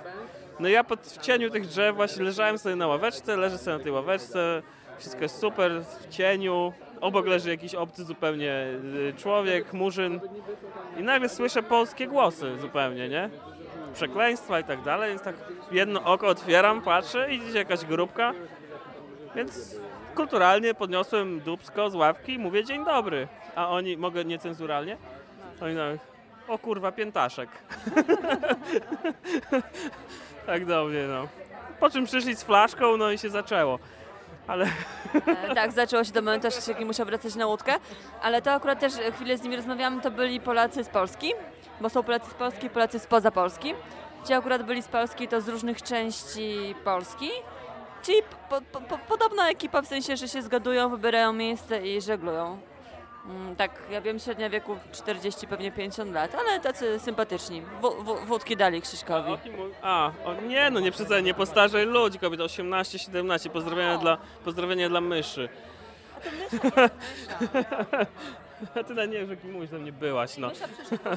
No ja pod w cieniu tych drzew właśnie leżałem sobie na ławeczce, leżę sobie na tej ławeczce, wszystko jest super, w cieniu, obok leży jakiś obcy zupełnie y, człowiek, murzyn i nagle słyszę polskie głosy zupełnie, nie? Przekleństwa i tak dalej, więc tak jedno oko otwieram, patrzę i idzie jakaś grupka, więc kulturalnie podniosłem dubsko z ławki i mówię dzień dobry, a oni, mogę niecenzuralnie? Oni tak, o kurwa, piętaszek. [LAUGHS] tak do mnie, no. Po czym przyszli z flaszką, no i się zaczęło. Ale
E, tak, zaczęło się do momentu, aż się musiał wracać na łódkę, ale to akurat też e, chwilę z nimi rozmawiałam, to byli Polacy z Polski, bo są Polacy z Polski Polacy spoza Polski. Ci akurat byli z Polski, to z różnych części Polski. Czyli po, po, po, podobna ekipa, w sensie, że się zgadują, wybierają miejsce i żeglują. Mm, Tak, ja wiem, średnia wieku 40, pewnie 50 lat, ale tacy sympatyczni. W, w, wódki dali Krzyśkowi.
A, o, nie no, nie przecenię, nie postarzej ludzi, kobieta 18, 17, pozdrowienia dla, pozdrowienia dla myszy. [LAUGHS] A ty na nie, że kim mówisz, tam nie byłaś, no.
Mysza przyszła,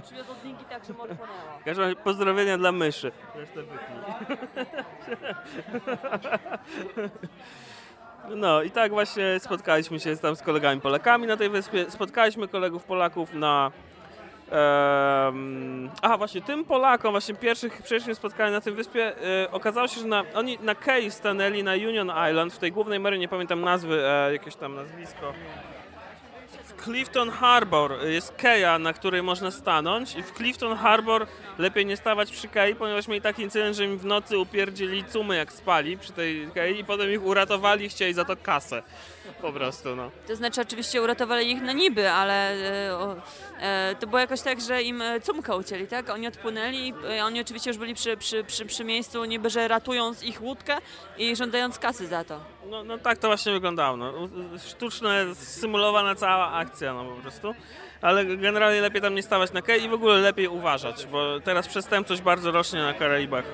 przywiozł drinki tak, że
razie pozdrowienia dla myszy. Resztę wytnij. [LAUGHS] [LAUGHS] No i tak właśnie spotkaliśmy się tam z kolegami Polakami na tej wyspie. Spotkaliśmy kolegów Polaków na... Um, aha, właśnie tym Polakom, właśnie pierwszych pierwszym spotkali na tej wyspie, e, okazało się, że na, oni na Key stanęli na Union Island, w tej głównej mery, nie pamiętam nazwy, e, jakieś tam nazwisko. Clifton Harbor jest keja, na której można stanąć i w Clifton Harbor lepiej nie stawać przy kei, ponieważ mieli taki incydent, że im w nocy upierdzieli cumy jak spali przy tej kei i potem ich uratowali i chcieli za to kasę. Po prostu, no.
To znaczy oczywiście uratowali ich na niby, ale e, o, e, to było jakoś tak, że im e, cumka ucięli, tak? Oni odpłynęli, e, oni oczywiście już byli przy, przy, przy, przy miejscu niby, że ratując ich łódkę i żądając kasy za to.
No, no tak to właśnie wyglądało. No. Sztuczne, symulowana cała akcja, no po prostu. Ale generalnie lepiej tam nie stawać na kei i w ogóle lepiej uważać, bo teraz przestępczość bardzo rośnie na Karaibach.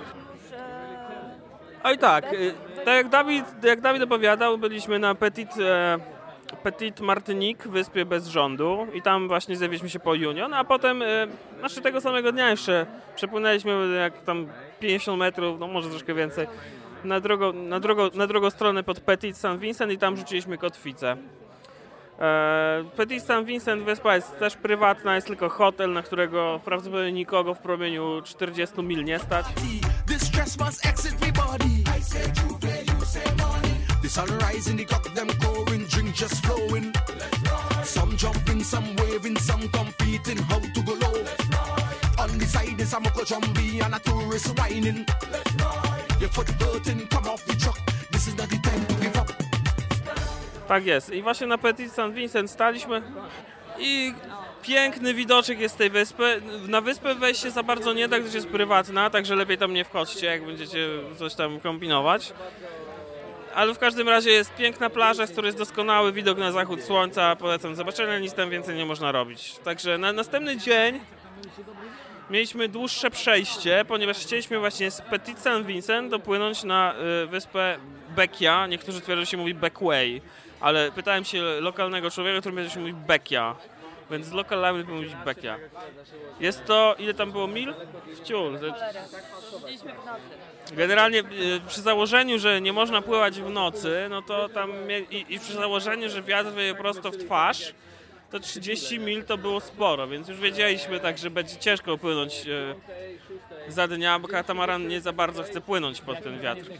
I tak, y, tak jak Dawid, jak Dawid opowiadał, byliśmy na Petit, e, Petit Martinique, wyspie bez rządu i tam właśnie zjawiliśmy się po Union, a potem, e, znaczy tego samego dnia jeszcze przepłynęliśmy jak tam 50 metrów, no może troszkę więcej, na drugą, na drugą, na drugą stronę pod Petit Saint Vincent i tam rzuciliśmy kotwicę. E, Petit Saint Vincent wyspa jest też prywatna, jest tylko hotel, na którego prawdopodobnie nikogo w promieniu 40 mil nie stać.
Your foot hurting, come off the truck. This is not the time.
Tak jest. I właśnie na Petit Saint Vincent staliśmy i piękny widoczek jest tej wyspy. Na wyspę wejść się za bardzo nie da, gdyż jest prywatna, także lepiej tam nie wchodźcie, jak będziecie coś tam kombinować. ale w każdym razie jest piękna plaża, z której jest doskonały widok na zachód słońca. Polecam zobaczenia, nic tam więcej nie można robić. Także na następny dzień mieliśmy dłuższe przejście, ponieważ chcieliśmy właśnie z Petit Saint Vincent dopłynąć na y, wyspę Bekia. Niektórzy twierdzą, że się mówi Beckway, ale pytałem się lokalnego człowieka, który powiedział, że się mówi Bekia. Więc z lokalami lepiej mówić Bekia. Jest to, ile tam było mil? Wciul. Generalnie y, przy założeniu, że nie można pływać w nocy, no to tam i, i przy założeniu, że wiatr wieje prosto w twarz, to 30 mil to było sporo, więc już wiedzieliśmy tak, że będzie ciężko płynąć e, za dnia, bo katamaran nie za bardzo chce płynąć pod ten wiatr.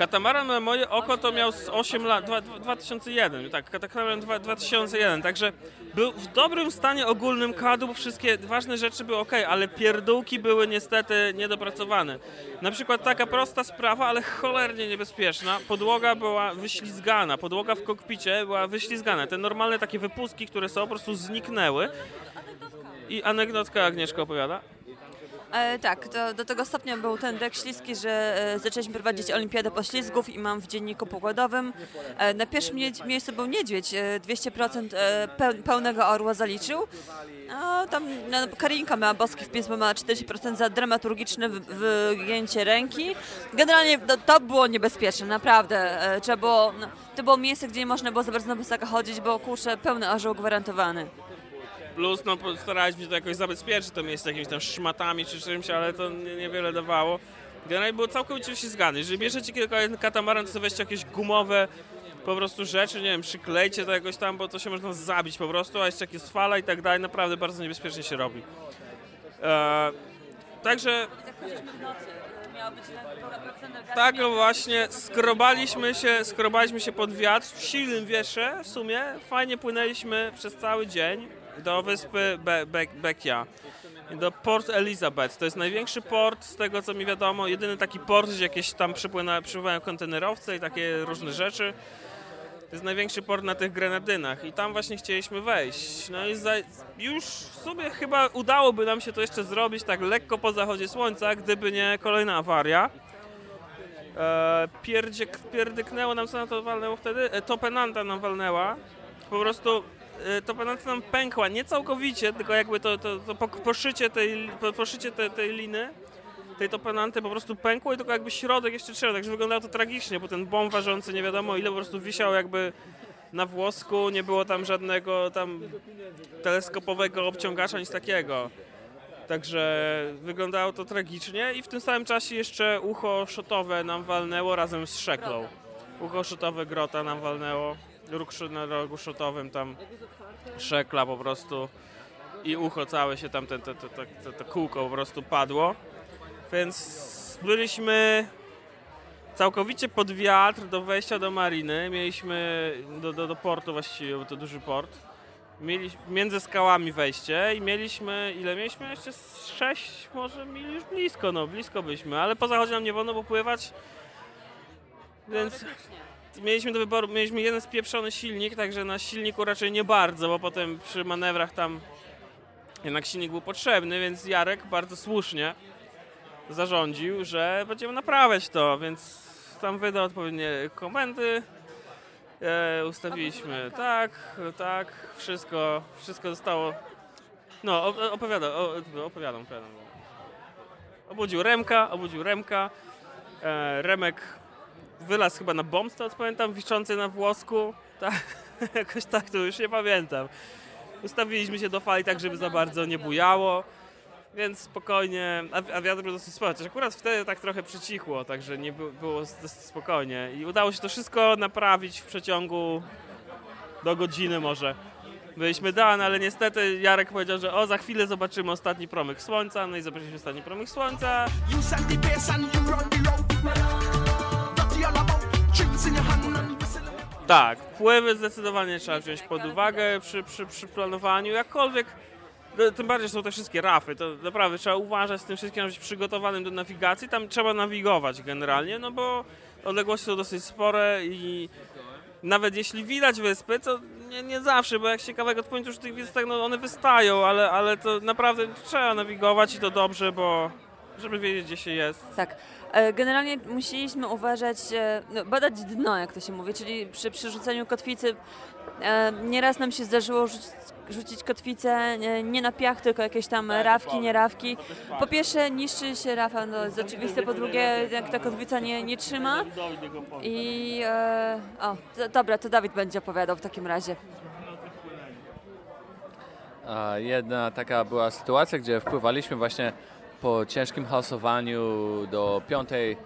Katamaran na moje oko to miał z 8 lat, dwa- dwa- 2001, tak, katamaran dwa- 2001, także był w dobrym stanie ogólnym kadłub, wszystkie ważne rzeczy były ok, ale pierdółki były niestety niedopracowane. Na przykład taka prosta sprawa, ale cholernie niebezpieczna, podłoga była wyślizgana, podłoga w kokpicie była wyślizgana, te normalne takie wypustki, które są, po prostu zniknęły. I anegdotka Agnieszka opowiada.
E, tak, to, do tego stopnia był ten dek śliski, że e, zaczęliśmy prowadzić olimpiadę poślizgów i mam w dzienniku pokładowym. E, na pierwszym mie- miejscu był niedźwiedź, e, 200% e, peł- pełnego orła zaliczył. A tam no, Karinka miała boski wpis, bo ma 40% za dramaturgiczne wy- wygięcie ręki. Generalnie to, to było niebezpieczne, naprawdę. E, trzeba było, no, to było miejsce, gdzie nie można było za bardzo na wysoko chodzić, bo kurczę, pełny orzeł gwarantowany.
Plus, no, staraliśmy się to jakoś zabezpieczyć to miejsce jakimiś tam szmatami czy czymś, ale to nie- niewiele dawało. Generalnie było całkowicie ślizgane. Jeżeli bierzecie kilka katamaran, to weźcie jakieś gumowe po prostu rzeczy, nie wiem, przyklejcie to jakoś tam, bo to się można zabić po prostu, a jeszcze jak jest fala i tak dalej, naprawdę bardzo niebezpiecznie się robi. E, także tak właśnie, skrobaliśmy się, skrobaliśmy się pod wiatr w silnym wietrze w sumie. Fajnie płynęliśmy przez cały dzień do wyspy Be Be Bekia. Do Port Elizabeth. To jest największy port, z tego co mi wiadomo. Jedyny taki port, gdzie jakieś tam przypływają kontenerowce i takie różne rzeczy. To jest największy port na tych Grenadynach i tam właśnie chcieliśmy wejść. No i za, już w sumie chyba udałoby nam się to jeszcze zrobić tak lekko po zachodzie słońca, gdyby nie kolejna awaria. E, pierdyknęło nam, co na to walnęło wtedy? E, topenanta nam walnęła. Po prostu e, topenanta nam pękła, nie całkowicie, tylko jakby to, to, to po- poszycie tej, po- poszycie tej, tej liny, tej topenanty po prostu pękło i tylko jakby środek jeszcze trzeba, także wyglądało to tragicznie, bo ten bomb ważący nie wiadomo ile po prostu wisiał jakby na włosku, nie było tam żadnego tam teleskopowego obciągacza, nic takiego. Także wyglądało to tragicznie i w tym samym czasie jeszcze ucho szotowe nam walnęło razem z szeklą. Ucho szotowe grota nam walnęło, na rogu szotowym tam szekla po prostu i ucho całe się tam, ten, to, to, to, to, kółko po prostu padło. Więc byliśmy całkowicie pod wiatr do wejścia do mariny. Mieliśmy do, do, do portu właściwie, był to duży port. Mieliśmy między skałami wejście i mieliśmy, ile mieliśmy? Jeszcze z 6 może mil już blisko, no blisko byliśmy, ale po zachodzie nam nie wolno popływać. Więc mieliśmy do wyboru, mieliśmy jeden spieprzony silnik, także na silniku raczej nie bardzo, bo potem przy manewrach tam jednak silnik był potrzebny, więc Jarek bardzo słusznie zarządził, że będziemy naprawiać to, więc tam wydał odpowiednie komendy. E, ustawiliśmy tak, tak, wszystko, wszystko zostało. No, opowiadam, opowiadam, opowiadam. Obudził Remka, obudził Remka. E, Remek wylazł chyba na bomb, to pamiętam, wiszący na włosku. [LAUGHS] Tak, jakoś tak, to już nie pamiętam. Ustawiliśmy się do fali tak, żeby za bardzo nie bujało. Więc spokojnie, a, wiatr był dosyć spory. Akurat wtedy tak trochę przycichło, także nie by, było dosyć spokojnie. I udało się to wszystko naprawić w przeciągu do godziny może. Byliśmy dane, ale niestety Jarek powiedział, że o, za chwilę zobaczymy ostatni promyk słońca. No i zobaczyliśmy ostatni promyk słońca. Tak, wpływy zdecydowanie trzeba wziąć pod uwagę przy, przy, przy planowaniu, jakkolwiek, no, tym bardziej są te wszystkie rafy, to naprawdę trzeba uważać z tym wszystkim, być przygotowanym do nawigacji, tam trzeba nawigować generalnie, no bo odległości są dosyć spore i nawet jeśli widać wyspy, to nie, nie zawsze, bo jak się kawałek odpłynie, to już tych wyspach, no one wystają, ale, ale to naprawdę trzeba nawigować i to dobrze, bo żeby wiedzieć, gdzie się jest.
Tak. E, Generalnie musieliśmy uważać, e, no, badać dno, jak to się mówi, czyli przy przerzuceniu kotwicy e, nieraz nam się zdarzyło rzucić, rzucić kotwicę nie na piach, tylko jakieś tam rawki, nie rawki. Po pierwsze niszczy się rafa, no jest oczywiste, po drugie jak ta kotwica nie, nie trzyma. I o, to, dobra, to Dawid będzie opowiadał w takim razie.
Jedna taka była sytuacja, gdzie wpływaliśmy właśnie po ciężkim hasowaniu do piątej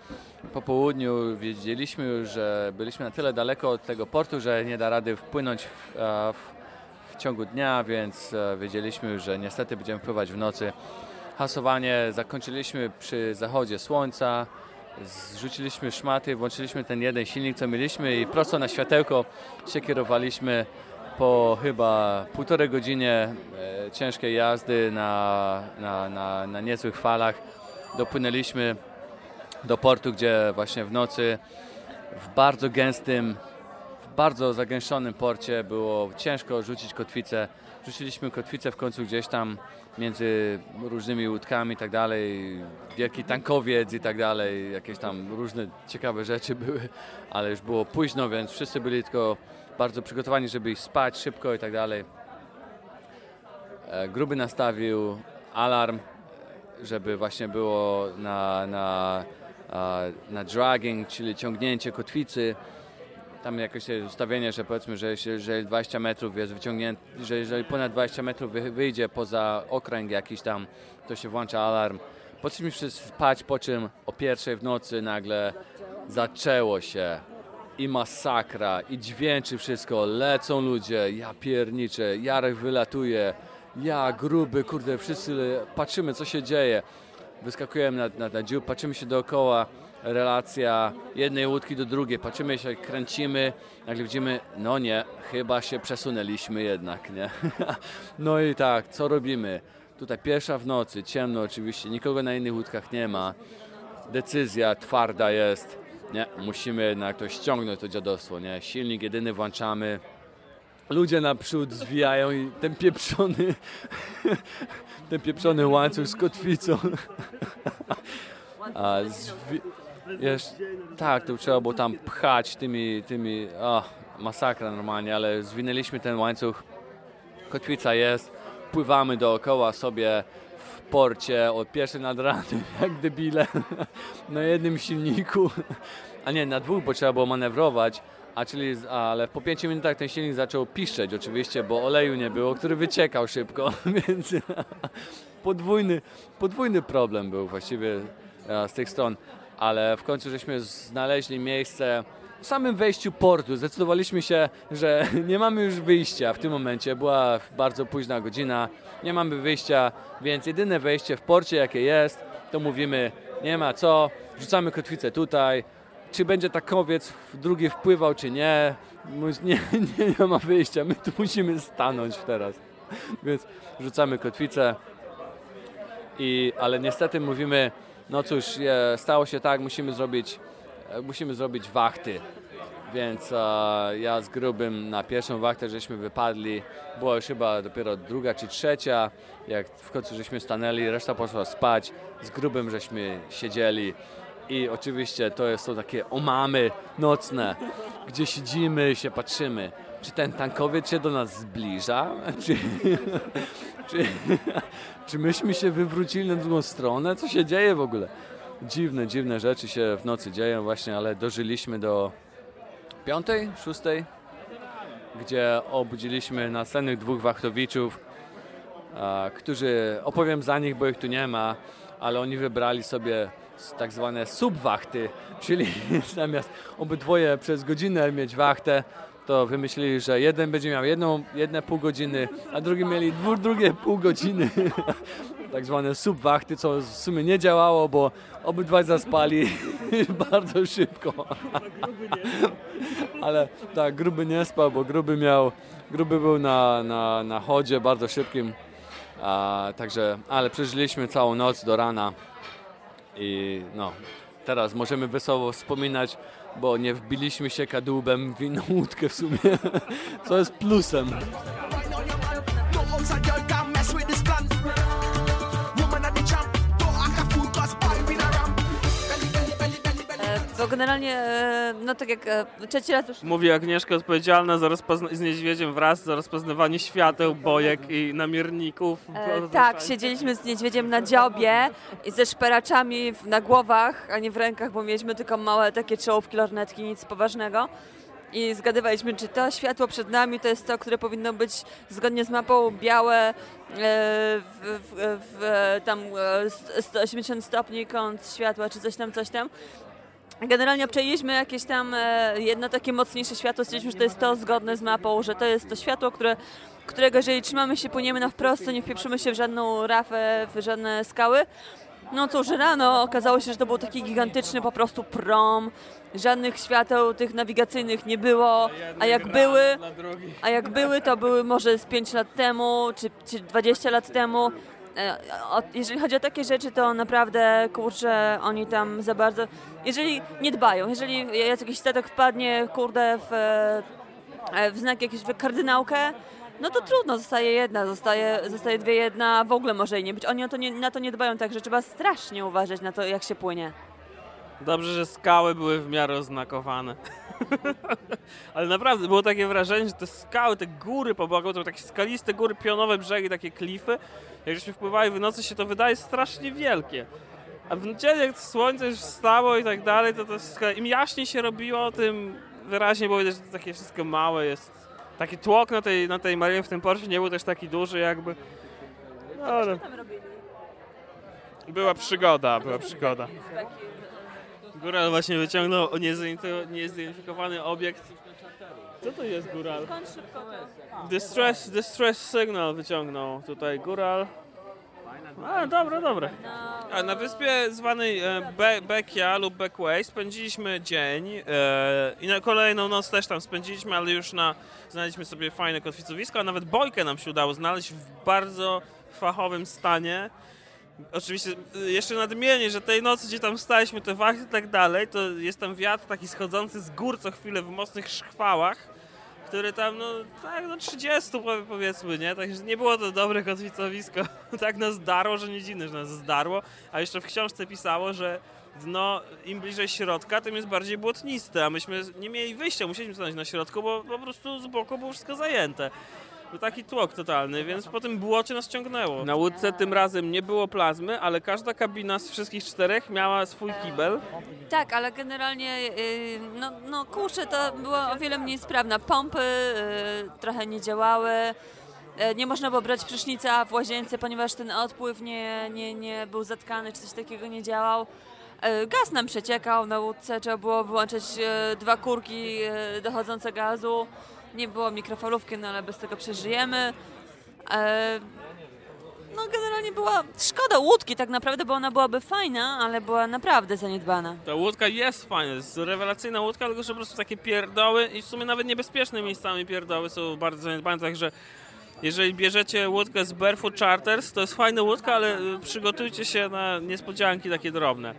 po południu. Wiedzieliśmy już, że byliśmy na tyle daleko od tego portu, że nie da rady wpłynąć w, a, w, w ciągu dnia, więc e, wiedzieliśmy że niestety będziemy wpływać w nocy. Hasowanie zakończyliśmy przy zachodzie słońca. Zrzuciliśmy szmaty, włączyliśmy ten jeden silnik, co mieliśmy i prosto na światełko się kierowaliśmy po chyba półtorej godzinie e, ciężkiej jazdy na, na, na, na niezłych falach dopłynęliśmy do portu, gdzie właśnie w nocy w bardzo gęstym, w bardzo zagęszczonym porcie było ciężko rzucić kotwicę. Rzuciliśmy kotwicę w końcu gdzieś tam między różnymi łódkami i tak dalej, wielki tankowiec i tak dalej, jakieś tam różne ciekawe rzeczy były, ale już było późno, więc wszyscy byli tylko bardzo przygotowani, żeby iść spać szybko i tak dalej. E, Gruby nastawił alarm, żeby właśnie było na, na, na dragging, czyli ciągnięcie kotwicy. Tam jest ustawienie, że powiedzmy, że jeżeli 20 metrów jest wyciągnięty, że jeżeli ponad 20 metrów wy- wyjdzie poza okręg jakiś tam, to się włącza alarm. Poszliśmy wszyscy spać, po czym o pierwszej w nocy nagle zaczęło się i masakra, i dźwięczy wszystko, lecą ludzie, ja pierniczę, Jarek wylatuje, ja gruby, kurde, wszyscy patrzymy co się dzieje. Wyskakujemy na, na, na dziób, patrzymy się dookoła, relacja jednej łódki do drugiej, patrzymy się, kręcimy, nagle widzimy, no nie, chyba się przesunęliśmy jednak, nie? [LAUGHS] no i tak, co robimy? Tutaj pierwsza w nocy, ciemno oczywiście, nikogo na innych łódkach nie ma. Decyzja twarda jest, nie, musimy jednak to ściągnąć to dziadostwo, nie? Silnik jedyny włączamy, ludzie naprzód zwijają i ten pieprzony, [LAUGHS] ten pieprzony łańcuch z kotwicą. A zwi... Tak, to trzeba było tam pchać tymi, tymi, o, masakra normalnie, ale zwinęliśmy ten łańcuch, kotwica jest, pływamy dookoła sobie porcie od pierwszej nad ranem, [LAUGHS] jak debile, na jednym silniku, a nie, na dwóch, bo trzeba było manewrować, a czyli, ale po pięciu minutach ten silnik zaczął piszczeć oczywiście, bo oleju nie było, który wyciekał szybko, [LAUGHS] więc podwójny, podwójny problem był właściwie e, z tych stron, ale w końcu żeśmy znaleźli miejsce w samym wejściu portu. Zdecydowaliśmy się, że [LAUGHS] nie mamy już wyjścia w tym momencie. Była bardzo późna godzina, nie mamy wyjścia, więc jedyne wejście w porcie, jakie jest, to mówimy, nie ma co, rzucamy kotwicę tutaj. Czy będzie takowiec drugi wpływał, czy nie, [LAUGHS] nie, nie, nie ma wyjścia. My tu musimy stanąć teraz. Więc rzucamy kotwicę, i, ale niestety mówimy, no cóż, stało się tak, musimy zrobić, e, musimy zrobić wachty. Więc e, ja z grubym na pierwszą wachtę żeśmy wypadli. Była już chyba dopiero druga czy trzecia. Jak w końcu żeśmy stanęli, reszta poszła spać. Z grubym żeśmy siedzieli. I oczywiście to jest to takie omamy nocne, gdzie siedzimy i się patrzymy. Czy ten tankowiec się do nas zbliża? [LAUGHS] Czy, czy, czy myśmy się wywrócili na drugą stronę? Co się dzieje w ogóle? Dziwne, dziwne rzeczy się w nocy dzieją właśnie, ale dożyliśmy do piątej, szóstej, gdzie obudziliśmy następnych dwóch wachtowiczów, którzy, opowiem za nich, bo ich tu nie ma, ale oni wybrali sobie tak zwane subwachty, czyli [LAUGHS] zamiast obydwoje przez godzinę mieć wachtę, to wymyślili, że jeden będzie miał jedną, jedne pół godziny, a drugi mieli dwu, drugie pół godziny. [LAUGHS] tak zwane subwachty, co w sumie nie działało, bo obydwaj zaspali [LAUGHS] bardzo szybko. [LAUGHS] Ale tak, gruby nie spał, bo gruby miał, gruby był na, na, na chodzie bardzo szybkim. A, także, ale przeżyliśmy całą noc do rana i no, teraz możemy wesoło wspominać, bo nie wbiliśmy się kadłubem w inną łódkę w sumie, [LAUGHS] co jest plusem.
Generalnie, e, no tak jak e, trzeci raz już
Mówi Agnieszka odpowiedzialna za rozpozna- z niedźwiedziem wraz za rozpoznawanie świateł, bojek i namierników.
E,
Bo-
tak, siedzieliśmy z niedźwiedziem na dziobie i ze szperaczami w, na głowach, a nie w rękach, bo mieliśmy tylko małe takie czołówki, lornetki, nic poważnego. I zgadywaliśmy, czy to światło przed nami to jest to, które powinno być zgodnie z mapą białe, e, w, w, w, tam e, st- 180 stopni kąt światła, czy coś tam, coś tam. Generalnie obczajiliśmy jakieś tam e, jedno takie mocniejsze światło, stwierdziliśmy, że to jest to zgodne z mapą, że to jest to światło, które, którego jeżeli trzymamy się, płyniemy na wprost, to nie wpieprzymy się w żadną rafę, w żadne skały. No cóż, rano okazało się, że to był taki gigantyczny po prostu prom, żadnych świateł tych nawigacyjnych nie było, a jak były, a jak były, to były może z 5 lat temu, czy, czy 20 lat temu. E, Jeżeli chodzi o takie rzeczy, to naprawdę, kurczę, oni tam za bardzo... Jeżeli nie dbają, jeżeli jakiś statek wpadnie, kurde, w, e, w znak jakiś w kardynałkę, no to trudno, zostaje jedna, zostaje, zostaje dwie jedna, w ogóle może jej nie być. Oni to nie, na to nie dbają, także trzeba strasznie uważać na to, jak się płynie.
Dobrze, że skały były w miarę oznakowane. [LAUGHS] Ale naprawdę było takie wrażenie, że te skały, te góry po boku, to były takie skaliste góry, pionowe brzegi, takie klify. Jak żeśmy wpływali w nocy się to wydaje strasznie wielkie. A w dzień jak słońce już wstało i tak dalej, to to wszystko, im jaśniej się robiło, tym wyraźnie było widać, że to takie wszystko małe jest. Taki tłok na tej, na tej Marii w tym Porsche nie był też taki duży jakby. No, ale była przygoda, była przygoda. Góral właśnie wyciągnął niezidentyf- niezidentyfikowany obiekt. Co to jest góral? Distress, distress signal wyciągnął tutaj góral. A, dobra, dobra. A na wyspie zwanej e, Be Bekia lub Beckway spędziliśmy dzień e, i na kolejną noc też tam spędziliśmy, ale już na znaleźliśmy sobie fajne kotwicowisko, a nawet bojkę nam się udało znaleźć w bardzo fachowym stanie. Oczywiście y, jeszcze nadmienię, że tej nocy, gdzie tam staliśmy, te wachty i tak dalej, to jest tam wiatr taki schodzący z gór co chwilę w mocnych szchwałach, który tam, no tak, no 30 powie- powiedzmy, nie? Także nie było to dobre kotwicowisko. [LAUGHS] tak nas darło, że nie dziwne, że nas zdarło, a jeszcze w książce pisało, że dno im bliżej środka, tym jest bardziej błotniste, a myśmy nie mieli wyjścia, musieliśmy stanąć na środku, bo po prostu z boku było wszystko zajęte. Był taki tłok totalny, więc po tym błocie nas ciągnęło. Na łódce tym razem nie było plazmy, ale każda kabina z wszystkich czterech miała swój kibel.
Tak, ale generalnie, yy, no, no kurczę, to była o wiele mniej sprawna. Pompy yy, trochę nie działały. Yy, Nie można było brać prysznica w łazience, ponieważ ten odpływ nie, nie, nie był zatkany, czy coś takiego nie działał. Gaz nam przeciekał na łódce, trzeba było wyłączać dwa kurki dochodzące gazu. Nie było mikrofalówki, no ale bez tego przeżyjemy. Yy, No generalnie była szkoda łódki tak naprawdę, bo ona byłaby fajna, ale była naprawdę zaniedbana.
Ta łódka jest fajna, jest rewelacyjna łódka, tylko że po prostu takie pierdoły i w sumie nawet niebezpieczne miejscami pierdoły są bardzo zaniedbane, także jeżeli bierzecie łódkę z Barefoot Charters, to jest fajna łódka, ale przygotujcie się na niespodzianki takie drobne.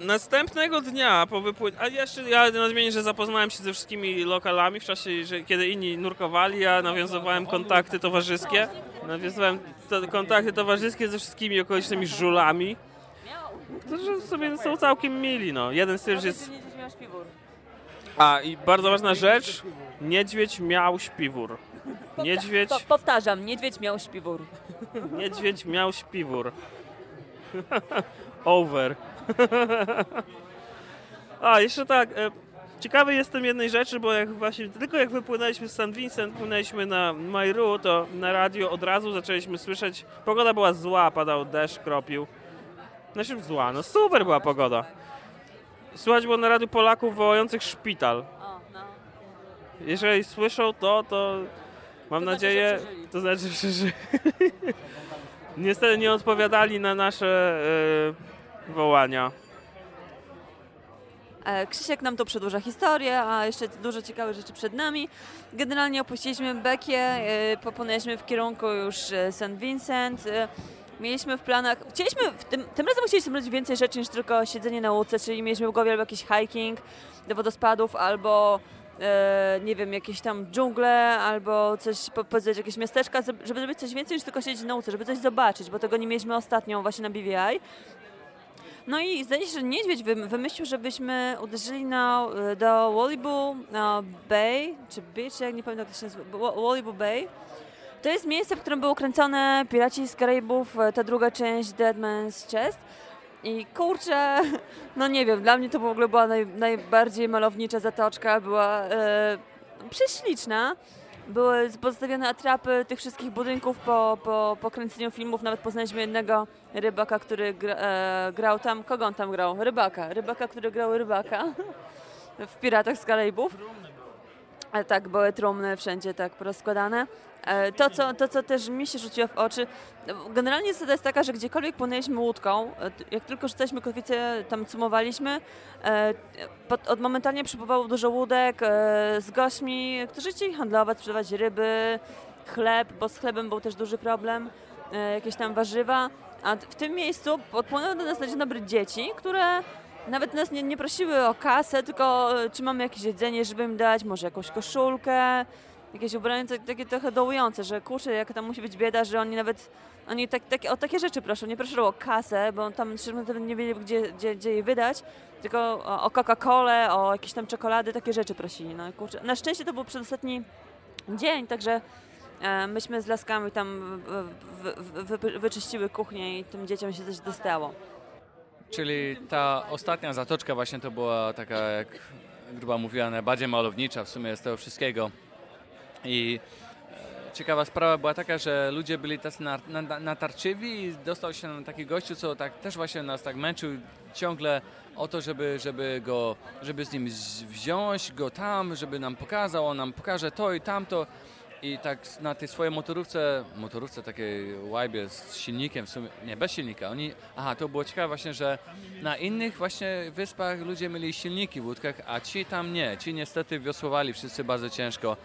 Następnego dnia po wypłynięciu, a jeszcze ja nadmienię, że zapoznałem się ze wszystkimi lokalami w czasie, że, kiedy inni nurkowali, ja nawiązywałem kontakty towarzyskie. Nawiązywałem to, kontakty towarzyskie ze wszystkimi okolicznymi żulami, którzy sobie są całkiem mili, no. Jeden z tych jest... A, i bardzo ważna rzecz, niedźwiedź miał śpiwór. Niedźwiedź,
Po, powtarzam, niedźwiedź miał śpiwór.
niedźwiedź miał śpiwór. [LAUGHS] Over. A, jeszcze tak, e, ciekawy jestem jednej rzeczy, bo jak właśnie, tylko jak wypłynęliśmy z St. Vincent, płynęliśmy na Mairu, to na radio od razu zaczęliśmy słyszeć, pogoda była zła, padał deszcz, kropił. Znaczy zła, no super była pogoda. Słychać było na radiu Polaków wołających szpital.
No.
Jeżeli słyszą to, to mam
znaczy,
nadzieję,
przeżyli.
to znaczy, że. [LAUGHS] Niestety nie odpowiadali na nasze e, wołania.
E, Krzysiek nam tu przedłuża historię, a jeszcze dużo ciekawych rzeczy przed nami. Generalnie opuściliśmy Bekię, e, popłynęliśmy w kierunku już e, St. Vincent. Mieliśmy w planach, chcieliśmy, tym, tym razem chcieliśmy robić więcej rzeczy niż tylko siedzenie na łódce, czyli mieliśmy w głowie albo jakiś hiking do wodospadów, albo e, nie wiem, jakieś tam dżungle albo coś, po- powiedzieć, jakieś miasteczka, żeby zrobić coś więcej niż tylko siedzieć na ulicy, żeby coś zobaczyć, bo tego nie mieliśmy ostatnio właśnie na BVI. No i zdaje się, że niedźwiedź wym- wymyślił, żebyśmy uderzyli na, e, do Walibu na Bay, czy Beach, jak nie pamiętam jak to się nazywa, Wa- Walibu Bay. To jest miejsce, w którym było kręcone Piraci z Karaibów, e, ta druga część Dead Man's Chest. I kurczę, [LAUGHS] no nie wiem, dla mnie to w ogóle była naj, najbardziej malownicza zatoczka, była e, prześliczna. Były pozostawione atrapy tych wszystkich budynków po, po, po kręceniu filmów. Nawet poznaliśmy jednego rybaka, który gra, e, grał tam. Kogo on tam grał? Rybaka. Rybaka, który grał rybaka [LAUGHS] w Piratach z Karaibów. Ale tak, były trumny wszędzie tak porozkładane. E, To co, to, co też mi się rzuciło w oczy, generalnie zasada jest taka, że gdziekolwiek płynęliśmy łódką, e, jak tylko rzucaliśmy kotwicę, tam cumowaliśmy, e, od momentalnie przypływało dużo łódek z gośćmi, którzy chcieli handlować, sprzedawać ryby, chleb, bo z chlebem był też duży problem, jakieś tam warzywa. A w tym miejscu podpłynęły do nas na dzień dobry dzieci, które nawet nas nie, nie prosiły o kasę, tylko czy mamy jakieś jedzenie, żeby im dać, może jakąś koszulkę, jakieś ubranie tak- takie trochę dołujące, że kurczę, jak tam musi być bieda, że oni nawet, oni tak, tak, o takie rzeczy proszą, nie proszą o kasę, bo tam nie wiedzieli, gdzie, gdzie, gdzie je wydać, tylko o, o Coca-Colę, o jakieś tam czekolady, takie rzeczy prosili. No, kurczę. Na szczęście to był przedostatni dzień, także e, myśmy z laskami tam wy, wyczyściły kuchnię i tym dzieciom się coś dostało.
Czyli ta ostatnia zatoczka właśnie to była taka, jak gruba mówiła, najbardziej malownicza w sumie z tego wszystkiego. I e, ciekawa sprawa była taka, że ludzie byli tacy na- na- natarczywi i dostał się taki gościu, co tak też właśnie nas tak męczył ciągle o to, żeby, żeby go, żeby z nim wziąć go tam, żeby nam pokazał, on nam pokaże to i tamto. I tak na tej swojej motorówce, motorówce takiej łajbie z silnikiem, w sumie, nie, bez silnika. Oni, aha, to było ciekawe właśnie, że na innych właśnie wyspach ludzie mieli silniki w łódkach, a ci tam nie. Ci niestety wiosłowali wszyscy bardzo ciężko.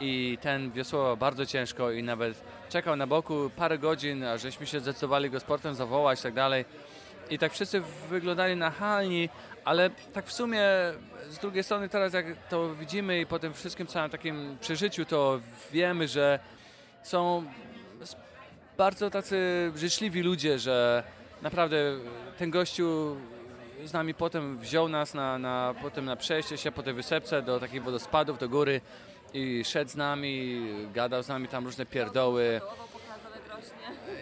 I ten wiosłował bardzo ciężko i nawet czekał na boku parę godzin, a żeśmy się zdecydowali go sportem zawołać i tak dalej. I tak wszyscy wyglądali nachalni, ale tak w sumie z drugiej strony teraz jak to widzimy i po tym wszystkim całym takim przeżyciu, to wiemy, że są bardzo tacy życzliwi ludzie, że naprawdę ten gościu z nami potem wziął nas na, na, potem na przejście się po tej wysepce do takich wodospadów, do góry i szedł z nami, gadał z nami tam różne pierdoły.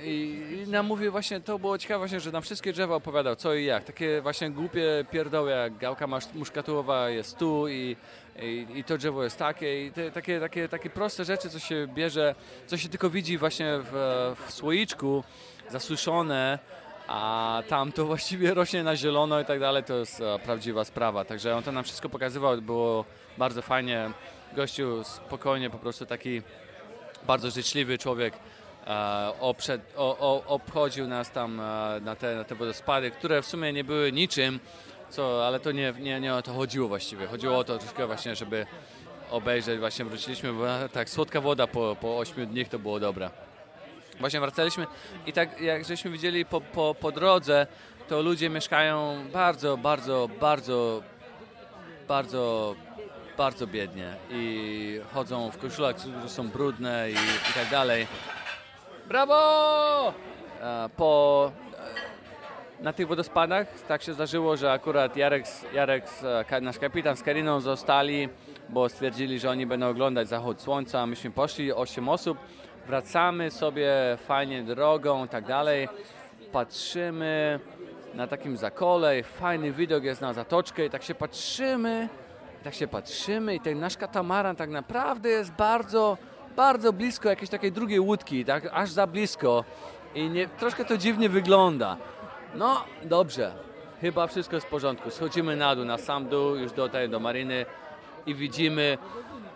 I, I nam mówi właśnie, to było ciekawe właśnie, że na wszystkie drzewa opowiadał co i jak. Takie właśnie głupie pierdoły, jak gałka muszkatułowa jest tu i, i, i to drzewo jest takie. I te, takie, takie, takie proste rzeczy, co się bierze, co się tylko widzi właśnie w, w słoiczku, zasuszone, a tam to [LAUGHS] właściwie rośnie na zielono i tak dalej, to jest e, prawdziwa sprawa. Także on to nam wszystko pokazywał, było bardzo fajnie. Gościu spokojnie, po prostu taki bardzo życzliwy człowiek. E, oprzed, o, o, obchodził nas tam e, na, te, na te wodospady, które w sumie nie były niczym, co, ale to nie, nie, nie o to chodziło właściwie. Chodziło o to troszkę właśnie, żeby obejrzeć. Właśnie wróciliśmy, bo tak słodka woda po, po 8 dniach to było dobre. Właśnie wracaliśmy i tak jak żeśmy widzieli po, po, po drodze, to ludzie mieszkają bardzo, bardzo, bardzo, bardzo, bardzo biednie i chodzą w koszulach, które są brudne i, i tak dalej. Brawo! E, Po, e, na tych wodospadach tak się zdarzyło, że akurat Jarek, Jarek e, nasz kapitan z Kariną zostali, bo stwierdzili, że oni będą oglądać zachód słońca. Myśmy poszli, 8 osób, wracamy sobie fajnie drogą i tak dalej. Patrzymy na takim zakole, fajny widok jest na zatoczkę i tak się patrzymy, tak się patrzymy i ten nasz katamaran tak naprawdę jest bardzo, bardzo blisko jakiejś takiej drugiej łódki, tak aż za blisko i nie, troszkę to dziwnie wygląda. No, dobrze, chyba wszystko jest w porządku. Schodzimy na dół, na sam dół, już do tej, do mariny i widzimy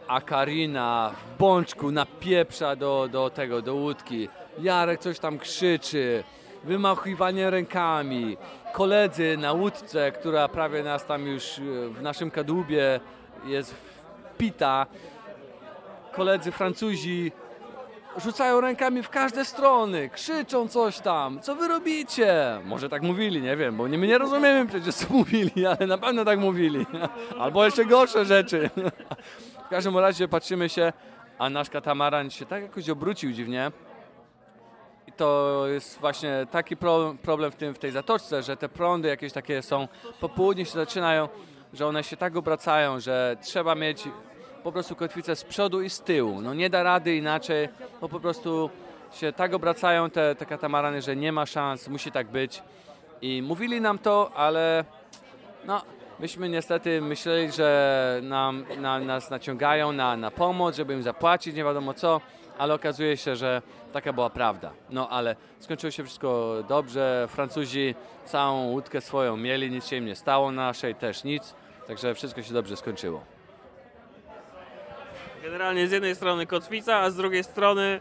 a Karina w bączku napieprza do, do tego, do łódki. Jarek coś tam krzyczy, wymachiwanie rękami. Koledzy na łódce, która prawie nas tam już e, w naszym kadłubie jest wpita. Koledzy Francuzi rzucają rękami w każde strony, krzyczą coś tam, co wy robicie? Może tak mówili, nie wiem, bo my nie rozumiemy przecież co mówili, ale na pewno tak mówili. [LAUGHS] Albo jeszcze gorsze rzeczy. [LAUGHS] W każdym razie patrzymy się, a nasz katamaran się tak jakoś obrócił dziwnie. To jest właśnie taki pro, problem w, tym, w tej zatoczce, że te prądy jakieś takie są, po południu się zaczynają, że one się tak obracają, że trzeba mieć po prostu kotwicę z przodu i z tyłu. No nie da rady inaczej, bo po prostu się tak obracają te, te katamarany, że nie ma szans, musi tak być. I mówili nam to, ale no, myśmy niestety myśleli, że nam, na, nas naciągają na, na pomoc, żeby im zapłacić, nie wiadomo co, ale okazuje się, że taka była prawda. No ale skończyło się wszystko dobrze, Francuzi całą łódkę swoją mieli, nic się im nie stało, naszej też nic, także wszystko się dobrze skończyło.
Generalnie z jednej strony kotwica, a z drugiej strony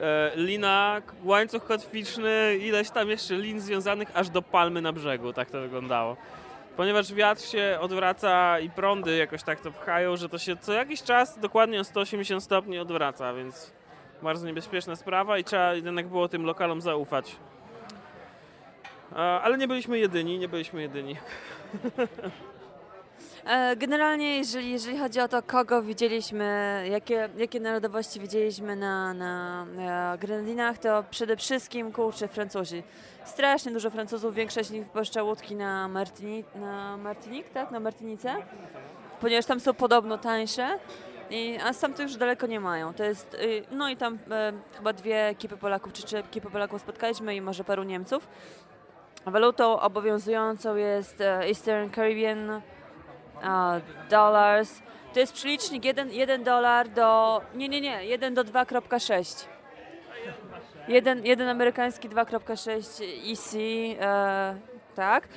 e, lina, łańcuch kotwiczny, ileś tam jeszcze lin związanych aż do palmy na brzegu, tak to wyglądało. Ponieważ wiatr się odwraca i prądy jakoś tak to pchają, że to się co jakiś czas dokładnie o 180 stopni odwraca, więc bardzo niebezpieczna sprawa i trzeba jednak było tym lokalom zaufać. E, Ale nie byliśmy jedyni, nie byliśmy jedyni. [LAUGHS]
E, Generalnie, jeżeli, jeżeli chodzi o to, kogo widzieliśmy, jakie, jakie narodowości widzieliśmy na, na, na Grenadinach, to przede wszystkim, kurczę, Francuzi. Strasznie dużo Francuzów, większość z nich wypuszcza łódki na, Martini, na Martinik, tak? Na Martinice, ponieważ tam są podobno tańsze. I, a sam to już daleko nie mają. To jest, y, no i tam e, chyba dwie ekipy Polaków, czy trzy ekipy Polaków spotkaliśmy i może paru Niemców. Walutą obowiązującą jest e, Eastern Caribbean dollars. To jest przelicznik 1, 1 dolar do. Nie, nie, nie, 1 do 2,6. Jeden, jeden amerykański 2,6 EC, e, tak.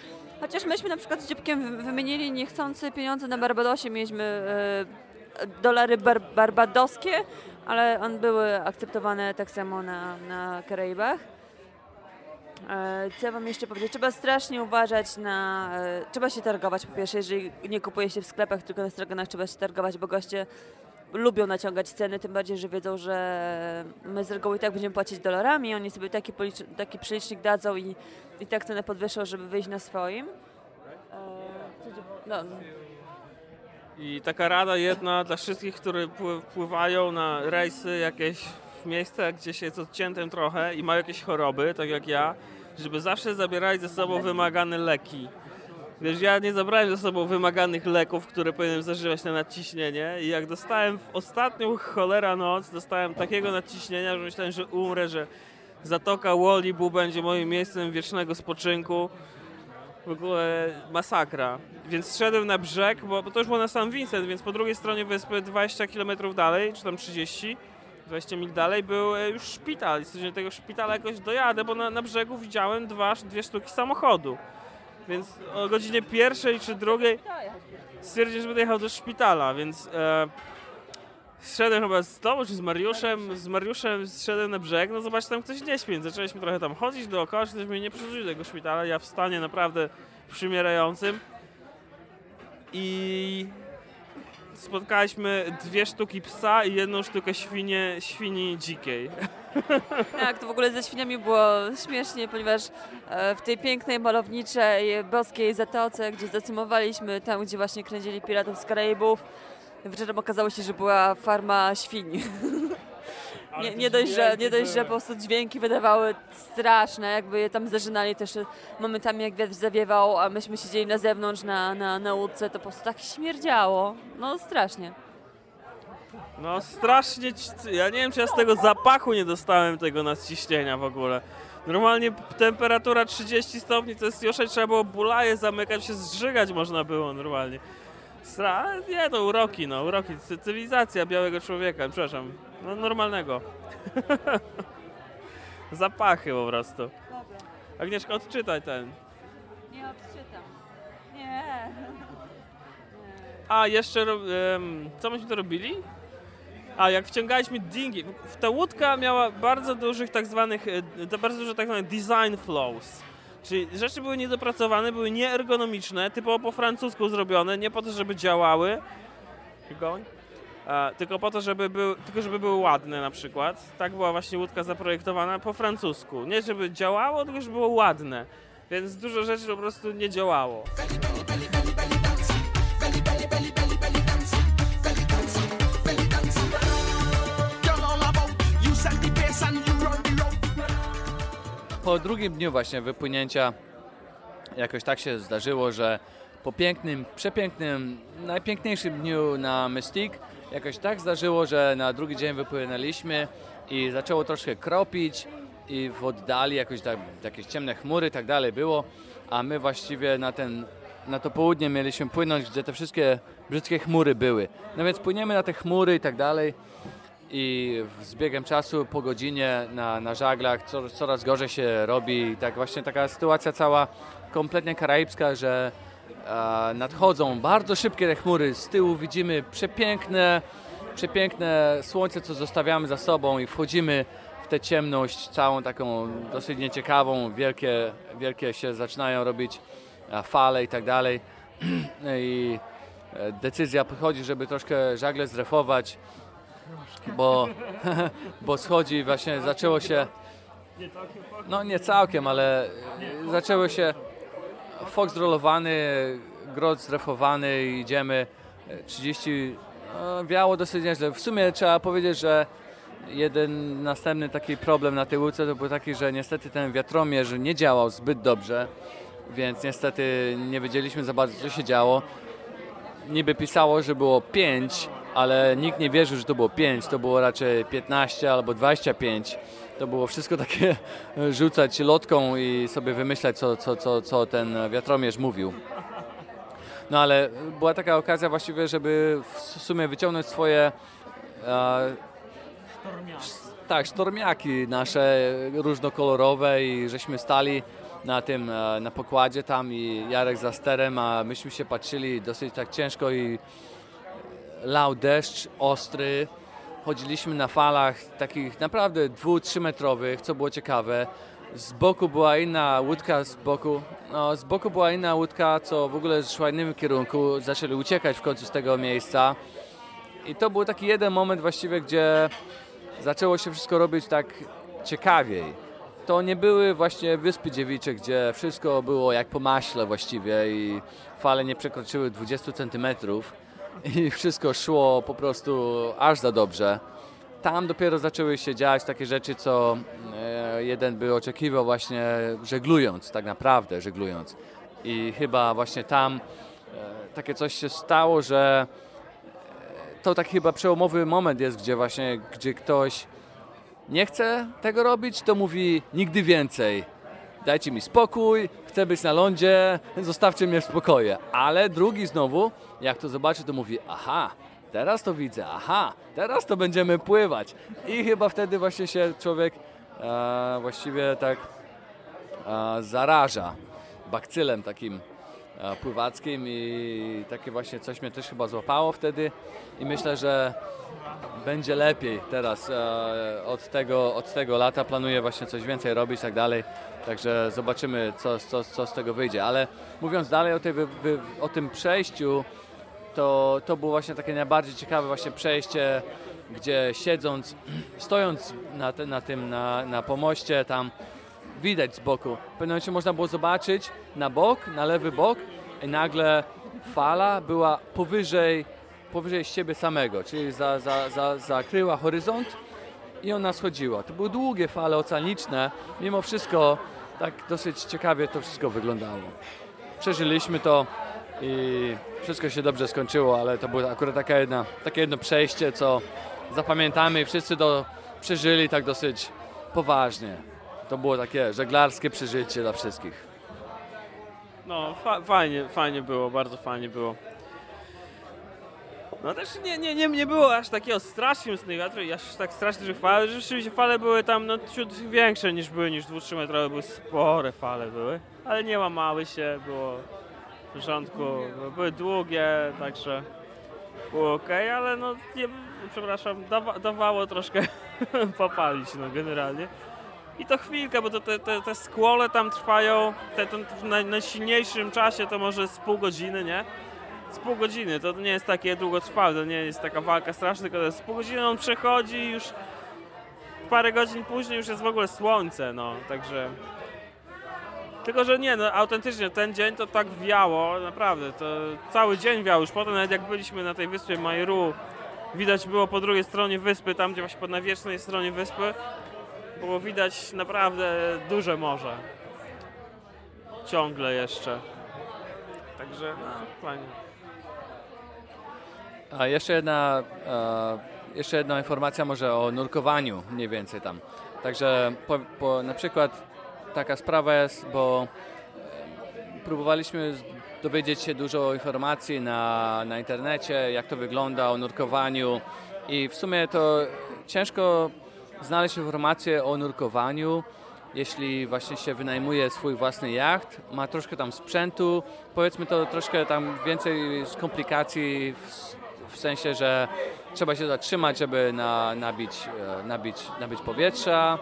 Chociaż myśmy na przykład z Dziubkiem wy- wymienili niechcący pieniądze na Barbadosie, mieliśmy e, dolary bar, barbadoskie, ale one były akceptowane tak samo na, na Karaibach. E, Co wam jeszcze powiedzieć? Trzeba strasznie uważać na... e, Trzeba się targować po pierwsze, jeżeli nie kupuje się w sklepach, tylko na stronach trzeba się targować, bo goście lubią naciągać ceny, tym bardziej, że wiedzą, że my z reguły i tak będziemy płacić dolarami, oni sobie taki, taki przelicznik dadzą i, i tak cenę podwyższą, żeby wyjść na swoim. E, No,
I taka rada jedna dla wszystkich, którzy pły- pływają na rejsy jakieś w miejsca, gdzie się jest odciętym trochę i mają jakieś choroby, tak jak ja, żeby zawsze zabierać ze sobą wymagane leki. Wiesz, ja nie zabrałem ze sobą wymaganych leków, które powinienem zażywać na nadciśnienie i jak dostałem w ostatnią cholera noc, dostałem takiego nadciśnienia, że myślałem, że umrę, że Zatoka Walibu będzie moim miejscem wiecznego spoczynku. W ogóle masakra. Więc szedłem na brzeg, bo, bo to już było na San Vincent, więc po drugiej stronie wyspy 20 km dalej, czy tam 30, 20 mil dalej był e, już szpital. I do tego szpitala jakoś dojadę, bo na, na brzegu widziałem dwa, dwie sztuki samochodu. Więc o godzinie pierwszej czy drugiej stwierdziłem, że będę jechał do szpitala, więc e, zszedłem chyba z tobą, czy z Mariuszem, z Mariuszem zszedłem na brzeg, no zobacz, tam ktoś nie śpi, więc zaczęliśmy trochę tam chodzić dookoła, mnie nie przerzucili do tego szpitala, ja w stanie naprawdę przymierającym i spotkaliśmy dwie sztuki psa i jedną sztukę świnie, świni dzikiej. [LAUGHS]
Tak, to w ogóle ze świniami było śmiesznie, ponieważ e, w tej pięknej, malowniczej, boskiej zatoce, gdzie zacymowaliśmy, tam gdzie właśnie kręcili Piratów z Karaibów, wieczorem okazało się, że była farma świń. [LAUGHS] Nie, nie, dość, że, nie dość, że po prostu dźwięki wydawały straszne, jakby je tam zażynali też momentami jak wiatr zawiewał, a myśmy siedzieli na zewnątrz na, na, na łódce, to po prostu tak śmierdziało. No strasznie.
No strasznie, ja nie wiem czy ja z tego zapachu nie dostałem tego nadciśnienia w ogóle. Normalnie temperatura 30 stopni, to jest już trzeba było bulaje zamykać, się zżygać można było normalnie. Stra... nie no, uroki no, uroki, Cy- cywilizacja białego człowieka, przepraszam, no normalnego. [LAUGHS] Zapachy po prostu. Agnieszka, odczytaj ten.
Nie odczytam. Nie. [LAUGHS]
A, jeszcze, em, co myśmy to robili? A, jak wciągaliśmy dingi, ta łódka miała bardzo dużych tak zwanych, e, bardzo dużo tak zwanych design flows. Czyli rzeczy były niedopracowane, były nieergonomiczne, typowo po francusku zrobione, nie po to, żeby działały. E, tylko po to, żeby, był, tylko żeby były ładne na przykład. Tak była właśnie łódka zaprojektowana po francusku. Nie żeby działało, tylko żeby było ładne. Więc dużo rzeczy po prostu nie działało.
Po drugim dniu właśnie wypłynięcia jakoś tak się zdarzyło, że po pięknym, przepięknym, najpiękniejszym dniu na Mystique jakoś tak zdarzyło, że na drugi dzień wypłynęliśmy i zaczęło troszkę kropić i w oddali jakoś tak, jakieś ciemne chmury i tak dalej było, a my właściwie na ten na to południe mieliśmy płynąć, gdzie te wszystkie brzydkie chmury były. No więc płyniemy na te chmury i tak dalej. I z biegiem czasu po godzinie na, na żaglach co, coraz gorzej się robi. Tak właśnie taka sytuacja cała kompletnie karaibska, że nadchodzą bardzo szybkie te chmury, z tyłu widzimy przepiękne, przepiękne słońce, co zostawiamy za sobą i wchodzimy w tę ciemność całą taką dosyć nieciekawą, wielkie, wielkie się zaczynają robić fale i tak dalej. [CLEARS THROAT] I e, decyzja podchodzi, żeby troszkę żagle zrefować, bo, [LAUGHS] bo schodzi właśnie, zaczęło się, no nie całkiem, ale zaczęło się fox rollowany, grot zrefowany i idziemy e, 30, no, wiało dosyć nieźle. W sumie trzeba powiedzieć, że jeden następny taki problem na tej łódce to był taki, że niestety ten wiatromierz nie działał zbyt dobrze, więc niestety nie wiedzieliśmy za bardzo co się działo niby pisało, że było 5, ale nikt nie wierzył, że to było 5, to było raczej 15 albo 25. To było wszystko takie [LAUGHS] rzucać lotką i sobie wymyślać, co, co, co, co ten wiatromierz mówił. No ale była taka okazja właściwie, żeby w sumie wyciągnąć swoje e, tak, sztormiaki nasze różnokolorowe i żeśmy stali na tym, e, na pokładzie tam i Jarek za sterem, a myśmy się patrzyli dosyć tak ciężko i lał deszcz ostry. Chodziliśmy na falach takich naprawdę dwu, trzymetrowych, co było ciekawe. Z boku była inna łódka, z boku, no, z boku była inna łódka, co w ogóle szła w innym kierunku. Zaczęli uciekać w końcu z tego miejsca. I to był taki jeden moment właściwie, gdzie zaczęło się wszystko robić tak ciekawiej. To nie były właśnie Wyspy Dziewicze, gdzie wszystko było jak po maśle właściwie i fale nie przekroczyły 20 centymetrów i wszystko szło po prostu aż za dobrze. Tam dopiero zaczęły się dziać takie rzeczy, co e, jeden by oczekiwał właśnie żeglując, tak naprawdę żeglując. I chyba właśnie tam e, takie coś się stało, że to taki chyba przełomowy moment jest, gdzie właśnie, gdzie ktoś nie chce tego robić, to mówi nigdy więcej. Dajcie mi spokój, chcę być na lądzie, zostawcie mnie w spokoju. Ale drugi znowu, jak to zobaczy, to mówi, aha, teraz to widzę, aha, teraz to będziemy pływać. I chyba wtedy właśnie się człowiek e, właściwie tak e, zaraża bakcylem takim e, pływackim i takie właśnie coś mnie też chyba złapało wtedy. I myślę, że będzie lepiej teraz e, od, tego, od tego lata planuję właśnie coś więcej robić i tak dalej, także zobaczymy co, co, co z tego wyjdzie, ale mówiąc dalej o, tej, o tym przejściu, to, to było właśnie takie najbardziej ciekawe właśnie przejście, gdzie siedząc, [CLEARS THROAT] stojąc na, na tym, na, na pomoście tam widać z boku. W pewnym momencie można było zobaczyć na bok, na lewy bok i nagle fala była powyżej, powyżej siebie samego, czyli za, za, za, zakryła horyzont i ona schodziła. To były długie fale oceaniczne, mimo wszystko tak dosyć ciekawie to wszystko wyglądało. Przeżyliśmy to i wszystko się dobrze skończyło, ale to było akurat taka jedna, takie jedno przejście, co zapamiętamy i wszyscy to przeżyli tak dosyć poważnie. To było takie żeglarskie przeżycie dla wszystkich.
No, fa- fajnie, fajnie było, bardzo fajnie było. No też nie, nie, nie, nie było aż takiego strasznie mocnego wiatru aż tak strasznie dużych fal. Rzeczywiście fale były tam no, ciut większe niż były, niż 2-3 metrowe, były spore fale były. Ale nie łamały się, było w były długie, także było ok, ale no nie, przepraszam, dawa, dawało troszkę [LAUGHS] popalić no generalnie. I to chwilkę, bo to te, te, te skłole tam trwają, te, te, w naj, najsilniejszym czasie to może z pół godziny, nie? z pół godziny. To nie jest takie długotrwałe, to nie jest taka walka straszna, tylko z pół godziny on przechodzi już parę godzin później już jest w ogóle słońce, no, także... Tylko, że nie, no autentycznie ten dzień to tak wiało, naprawdę, to cały dzień wiało. Już potem nawet jak byliśmy na tej wyspie Majru, widać było po drugiej stronie wyspy, tam gdzie właśnie po nawiecznej stronie wyspy, było widać naprawdę duże morze. Ciągle jeszcze. Także, no, fajnie.
A jeszcze jedna, e, jeszcze jedna informacja może o nurkowaniu mniej więcej tam. Także po, po, na przykład taka sprawa jest, bo próbowaliśmy dowiedzieć się dużo informacji na, na internecie, jak to wygląda o nurkowaniu i w sumie to ciężko znaleźć informacje o nurkowaniu, jeśli właśnie się wynajmuje swój własny jacht, ma troszkę tam sprzętu, powiedzmy to troszkę tam więcej komplikacji w, w sensie, że trzeba się zatrzymać, żeby na, nabić, e, nabić, nabić powietrza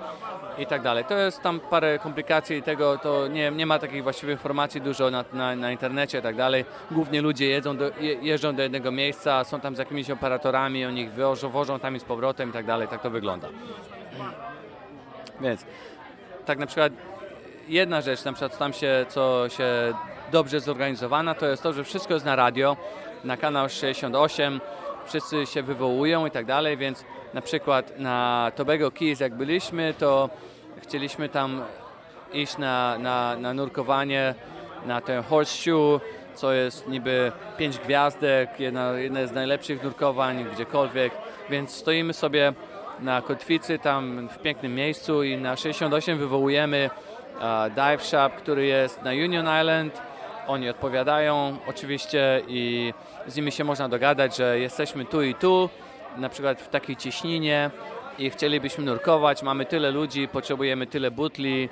i tak dalej. To jest tam parę komplikacji tego, to nie, nie ma takich właściwych informacji dużo na, na, na internecie i tak dalej. Głównie ludzie jedzą do, je, jeżdżą do jednego miejsca, są tam z jakimiś operatorami, oni ich wożą, wożą tam i z powrotem i tak dalej, tak to wygląda. Więc tak na przykład jedna rzecz, na przykład tam się, co się dobrze zorganizowana, to jest to, że wszystko jest na radio, na kanał 68, wszyscy się wywołują i tak dalej, więc na przykład na Tobago Keys jak byliśmy, to chcieliśmy tam iść na, na, na nurkowanie, na ten horseshoe, co jest niby pięć gwiazdek, jedna, jedna z najlepszych nurkowań gdziekolwiek, więc stoimy sobie na kotwicy tam w pięknym miejscu i na 68 wywołujemy e, dive shop, który jest na Union Island. Oni odpowiadają oczywiście i z nimi się można dogadać, że jesteśmy tu i tu, na przykład w takiej cieśninie i chcielibyśmy nurkować, mamy tyle ludzi, potrzebujemy tyle butli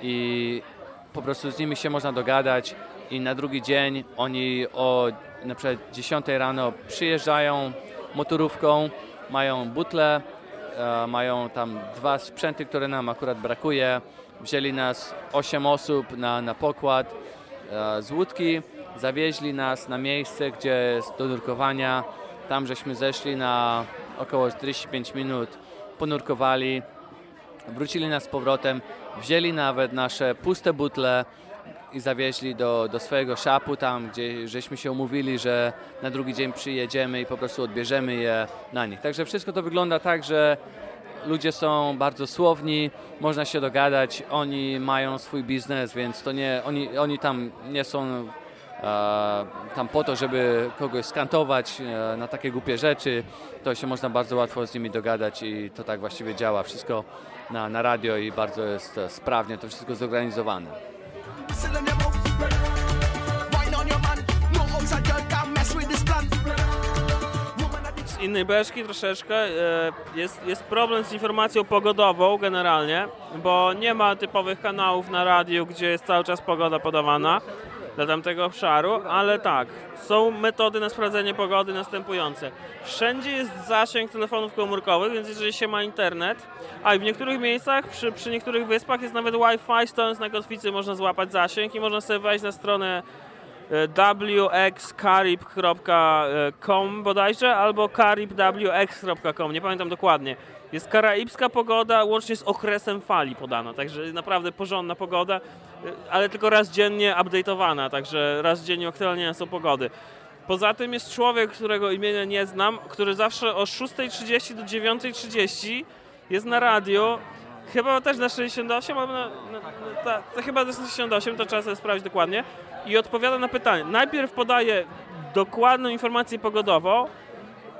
i po prostu z nimi się można dogadać i na drugi dzień oni o na przykład 10 rano przyjeżdżają motorówką, mają butle, e, mają tam dwa sprzęty, które nam akurat brakuje. Wzięli nas 8 osób na, na pokład z łódki, zawieźli nas na miejsce, gdzie jest do nurkowania. Tam żeśmy zeszli na około 45 minut, ponurkowali, wrócili nas z powrotem, wzięli nawet nasze puste butle i zawieźli do, do swojego szapu tam, gdzie żeśmy się umówili, że na drugi dzień przyjedziemy i po prostu odbierzemy je na nich. Także wszystko to wygląda tak, że ludzie są bardzo słowni, można się dogadać, oni mają swój biznes, więc to nie, oni, oni tam nie są e, tam po to, żeby kogoś skantować e, na takie głupie rzeczy, to się można bardzo łatwo z nimi dogadać i to tak właściwie działa. Wszystko na, na radio i bardzo jest sprawnie to wszystko zorganizowane.
Innej beczki troszeczkę e, jest, jest problem z informacją pogodową generalnie, bo nie ma typowych kanałów na radiu, gdzie jest cały czas pogoda podawana dla tamtego obszaru, ale tak, są metody na sprawdzenie pogody następujące. Wszędzie jest zasięg telefonów komórkowych, więc jeżeli się ma internet, a i w niektórych miejscach, przy, przy niektórych wyspach jest nawet Wi-Fi, stojąc na kotwicy można złapać zasięg i można sobie wejść na stronę wxcarib.com bodajże, albo caribwx.com, nie pamiętam dokładnie. Jest karaibska pogoda, łącznie z okresem fali podana, także naprawdę porządna pogoda, y, ale tylko raz dziennie update'owana, także raz dziennie aktualnie są pogody. Poza tym jest człowiek, którego imienia nie znam, który zawsze o 6.30 do 9.30 jest na radio, chyba też na 68, albo na, na, na, ta, to chyba na 68, to trzeba sobie sprawdzić dokładnie, i odpowiada na pytanie. Najpierw podaje dokładną informację pogodową,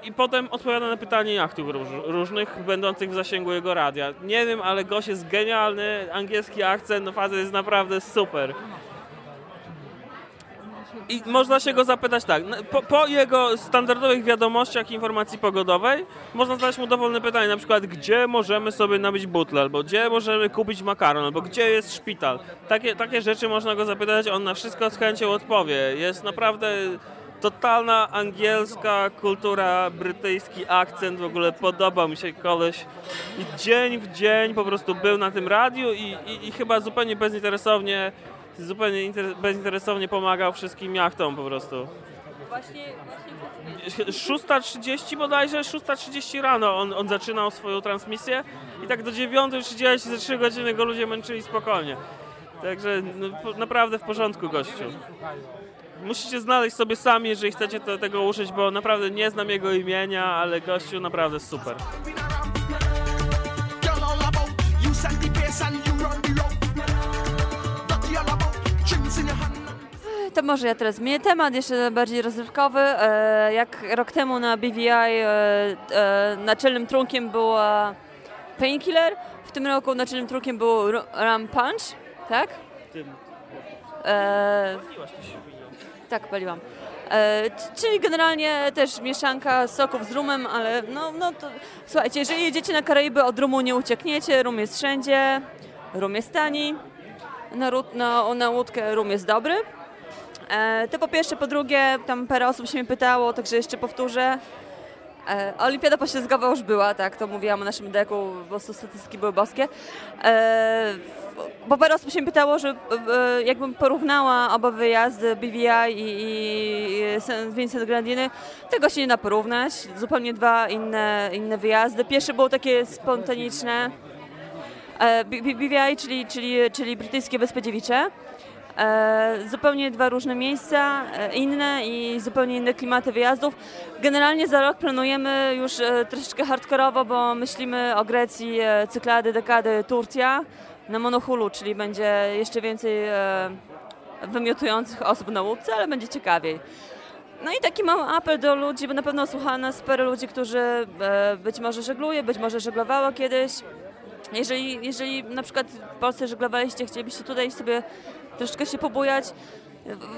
i potem odpowiada na pytanie jachtów róż, różnych, będących w zasięgu jego radia. Nie wiem, ale gość jest genialny, angielski akcent, no facet jest naprawdę super. I można się go zapytać tak, no, po, po jego standardowych wiadomościach informacji pogodowej można zadać mu dowolne pytanie, na przykład gdzie możemy sobie nabić butlę, albo gdzie możemy kupić makaron, albo gdzie jest szpital. Takie, takie rzeczy można go zapytać, on na wszystko z chęcią odpowie. Jest naprawdę totalna angielska kultura, brytyjski akcent, w ogóle podoba mi się koleś. I dzień w dzień po prostu był na tym radiu i, i, i chyba zupełnie bezinteresownie, zupełnie inter, bezinteresownie pomagał wszystkim jachtom po prostu.
Właśnie,
6.30 bodajże, 6.30 rano on, on zaczynał swoją transmisję i tak do 9.30 ze 3 godziny go ludzie męczyli spokojnie. Także no, po- naprawdę w porządku gościu. Musicie znaleźć sobie sami, jeżeli chcecie to, tego użyć, bo naprawdę nie znam jego imienia, ale gościu naprawdę super.
To może ja teraz zmienię temat, jeszcze bardziej rozrywkowy. E, Jak rok temu na BVI e, e, naczelnym trunkiem była Painkiller, w tym roku naczelnym trunkiem był Rum Punch, tak?
Tym.
E, tak, paliłam. E, czyli generalnie też mieszanka soków z rumem, ale no, no to słuchajcie, jeżeli jedziecie na Karaiby, od rumu nie uciekniecie, rum jest wszędzie, rum jest tani, na, na, na łódkę rum jest dobry. E, to po pierwsze, po drugie, tam parę osób się mnie pytało, także jeszcze powtórzę. E, Olimpiada poślizgowa już była, tak, to mówiłam o naszym deku, prostu statystyki były boskie. E, bo parę osób się pytało, że jakbym porównała oba wyjazdy BVI i, i. Vincent Grandiny, tego się nie da porównać. Zupełnie dwa inne, inne wyjazdy. Pierwsze było takie spontaniczne, BVI, czyli, czyli, czyli Brytyjskie Wyspy Dziewicze. E, zupełnie dwa różne miejsca, e, inne i zupełnie inne klimaty wyjazdów. Generalnie za rok planujemy już e, troszeczkę hardkorowo, bo myślimy o Grecji, Cyklady, Dekady, Turcja na monohulu, czyli będzie jeszcze więcej wymiotujących osób na łódce, ale będzie ciekawiej. No i taki mały apel do ludzi, bo na pewno słucha nas parę ludzi, którzy być może żegluje, być może żeglowało kiedyś. Jeżeli, jeżeli na przykład w Polsce żeglowaliście, chcielibyście tutaj sobie troszeczkę się pobujać,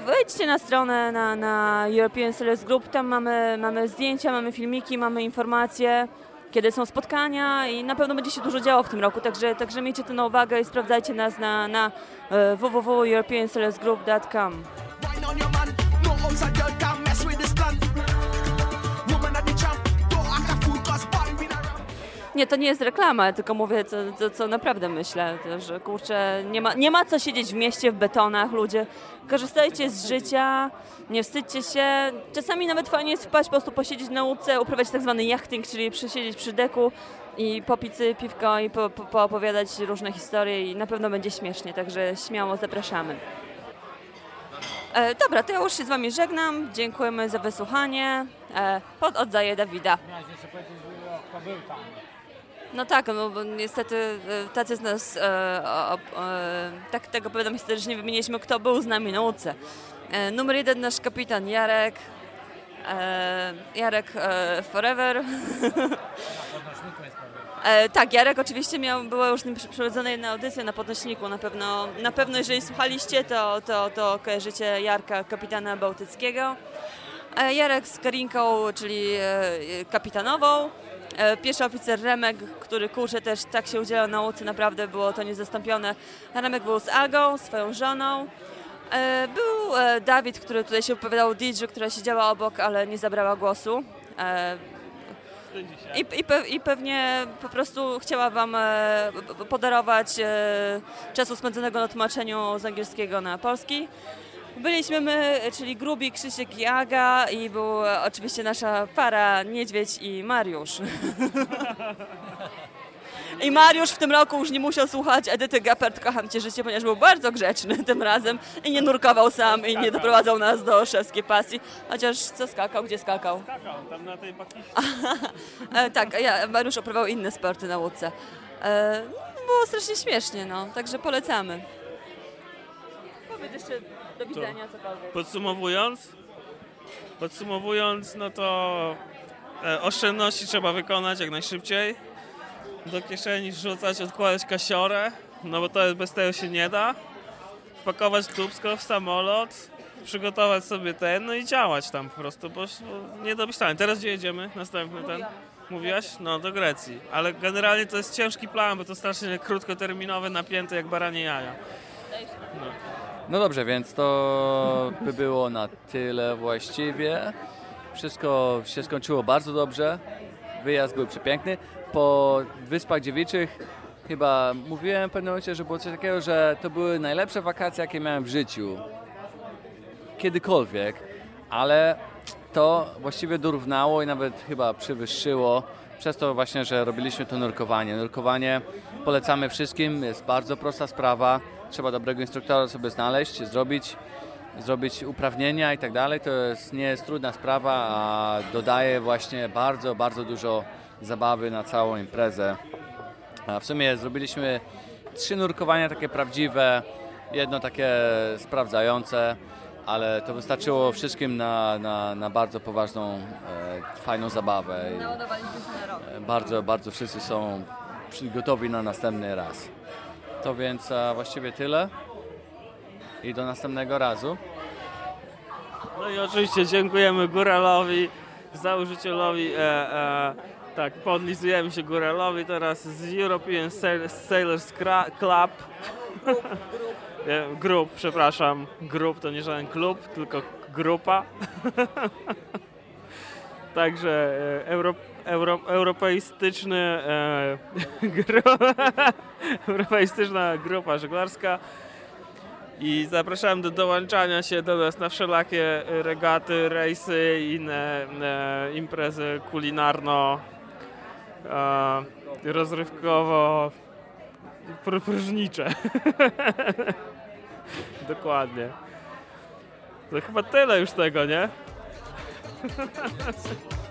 wejdźcie na stronę na, na European Sailors Group, tam mamy, mamy zdjęcia, mamy filmiki, mamy informacje, kiedy są spotkania i na pewno będzie się dużo działo w tym roku, także, także miejcie to na uwagę i sprawdzajcie nas na, na e, Nie, to nie jest reklama, tylko mówię, co, co, naprawdę myślę, że kurczę, nie ma, nie ma co siedzieć w mieście, w betonach, ludzie. Korzystajcie z życia, nie wstydźcie się. Czasami nawet fajnie jest wpaść, po prostu posiedzieć na łódce, uprawiać tak zwany jachting, czyli przysiedzieć przy deku i popić piwko i po, po, poopowiadać różne historie i na pewno będzie śmiesznie, także śmiało zapraszamy. E, dobra, to ja już się z Wami żegnam. Dziękujemy za wysłuchanie. E, pod oddaję Dawida.
Miałeś jeszcze powiedzieć, kto był tam.
No tak, no bo niestety e, tacy z nas, e, o, e, tak tego powiadam historycznie, wymieniliśmy, kto był z nami na łódce. E, numer jeden nasz kapitan Jarek, e, Jarek e, Forever. [LAUGHS] E, tak, Jarek oczywiście miał, była już przeprowadzona jedna audycja na podnośniku. Na pewno, na pewno jeżeli słuchaliście, to, to, to kojarzycie Jarka, kapitana bałtyckiego. E, Jarek z Karinką, czyli e, kapitanową. E, Pierwszy oficer Remek, który kurczę też tak się udzielał na łódce, naprawdę było to niezastąpione. Remek był z Agą, swoją żoną. E, Był e, Dawid, który tutaj się opowiadał, Didżu, która siedziała obok, ale nie zabrała głosu. I, i, pe, I pewnie po prostu chciała Wam podarować czasu spędzonego na tłumaczeniu z angielskiego na polski. Byliśmy my, czyli Grubi, Krzysiek i Aga i był e, oczywiście nasza para Niedźwiedź i Mariusz. [LAUGHS] I Mariusz w tym roku już nie musiał słuchać Edyty Gapert, kocham cię życie, ponieważ był bardzo grzeczny [LAUGHS] tym razem i nie nurkował sam i nie doprowadzał nas do szewskiej pasji. Chociaż co skakał, gdzie skakał?
Tam na tej bakiście. [LAUGHS]
E, tak, a ja, Mariusz oprawiał inne sporty na łódce. E, no, było strasznie śmiesznie, no, także polecamy. Powiedz jeszcze do widzenia, cokolwiek.
Podsumowując, podsumowując, no to e, oszczędności trzeba wykonać jak najszybciej. Do kieszeni rzucać, odkładać kasiorę, no bo to jest, bez tego się nie da. Wpakować tubsko w samolot, przygotować sobie ten, no i działać tam po prostu, bo bo nie do opisania. Teraz gdzie jedziemy? Następny ten? Mówiłaś? No, do Grecji. Ale generalnie to jest ciężki plan, bo to strasznie krótkoterminowe, napięte jak baranie jaja.
No dobrze, więc to by było na tyle właściwie. Wszystko się skończyło bardzo dobrze. Wyjazd był przepiękny. Po Wyspach Dziewiczych chyba mówiłem w pewnym momencie, że było coś takiego, że to były najlepsze wakacje, jakie miałem w życiu. Kiedykolwiek. Ale to właściwie dorównało i nawet chyba przewyższyło przez to właśnie, że robiliśmy to nurkowanie. Nurkowanie polecamy wszystkim, jest bardzo prosta sprawa. Trzeba dobrego instruktora sobie znaleźć, zrobić, zrobić uprawnienia i tak dalej. To jest, nie jest trudna sprawa, a dodaje właśnie bardzo, bardzo dużo zabawy na całą imprezę. A w sumie zrobiliśmy trzy nurkowania takie prawdziwe, jedno takie sprawdzające, ale to wystarczyło wszystkim na, na, na bardzo poważną, e, fajną zabawę. I e, bardzo, bardzo wszyscy są gotowi na następny raz. To więc właściwie tyle i do następnego razu.
No i oczywiście dziękujemy Góralowi, założycielowi. E, e, tak, podlizujemy się Góralowi teraz z European Sail- Sailors Club. [LAUGHS] Grup, przepraszam. Grup to nie żaden klub, tylko grupa. [LAUGHS] Także e, euro, euro, europeistyczny, e, [LAUGHS] europeistyczna grupa żeglarska i zapraszałem do dołączania się do nas na wszelakie regaty, rejsy i inne e, imprezy kulinarno, e, rozrywkowo pr- próżnicze. [LAUGHS] Dokładnie. To chyba tyle już tego, nie? [LAUGHS]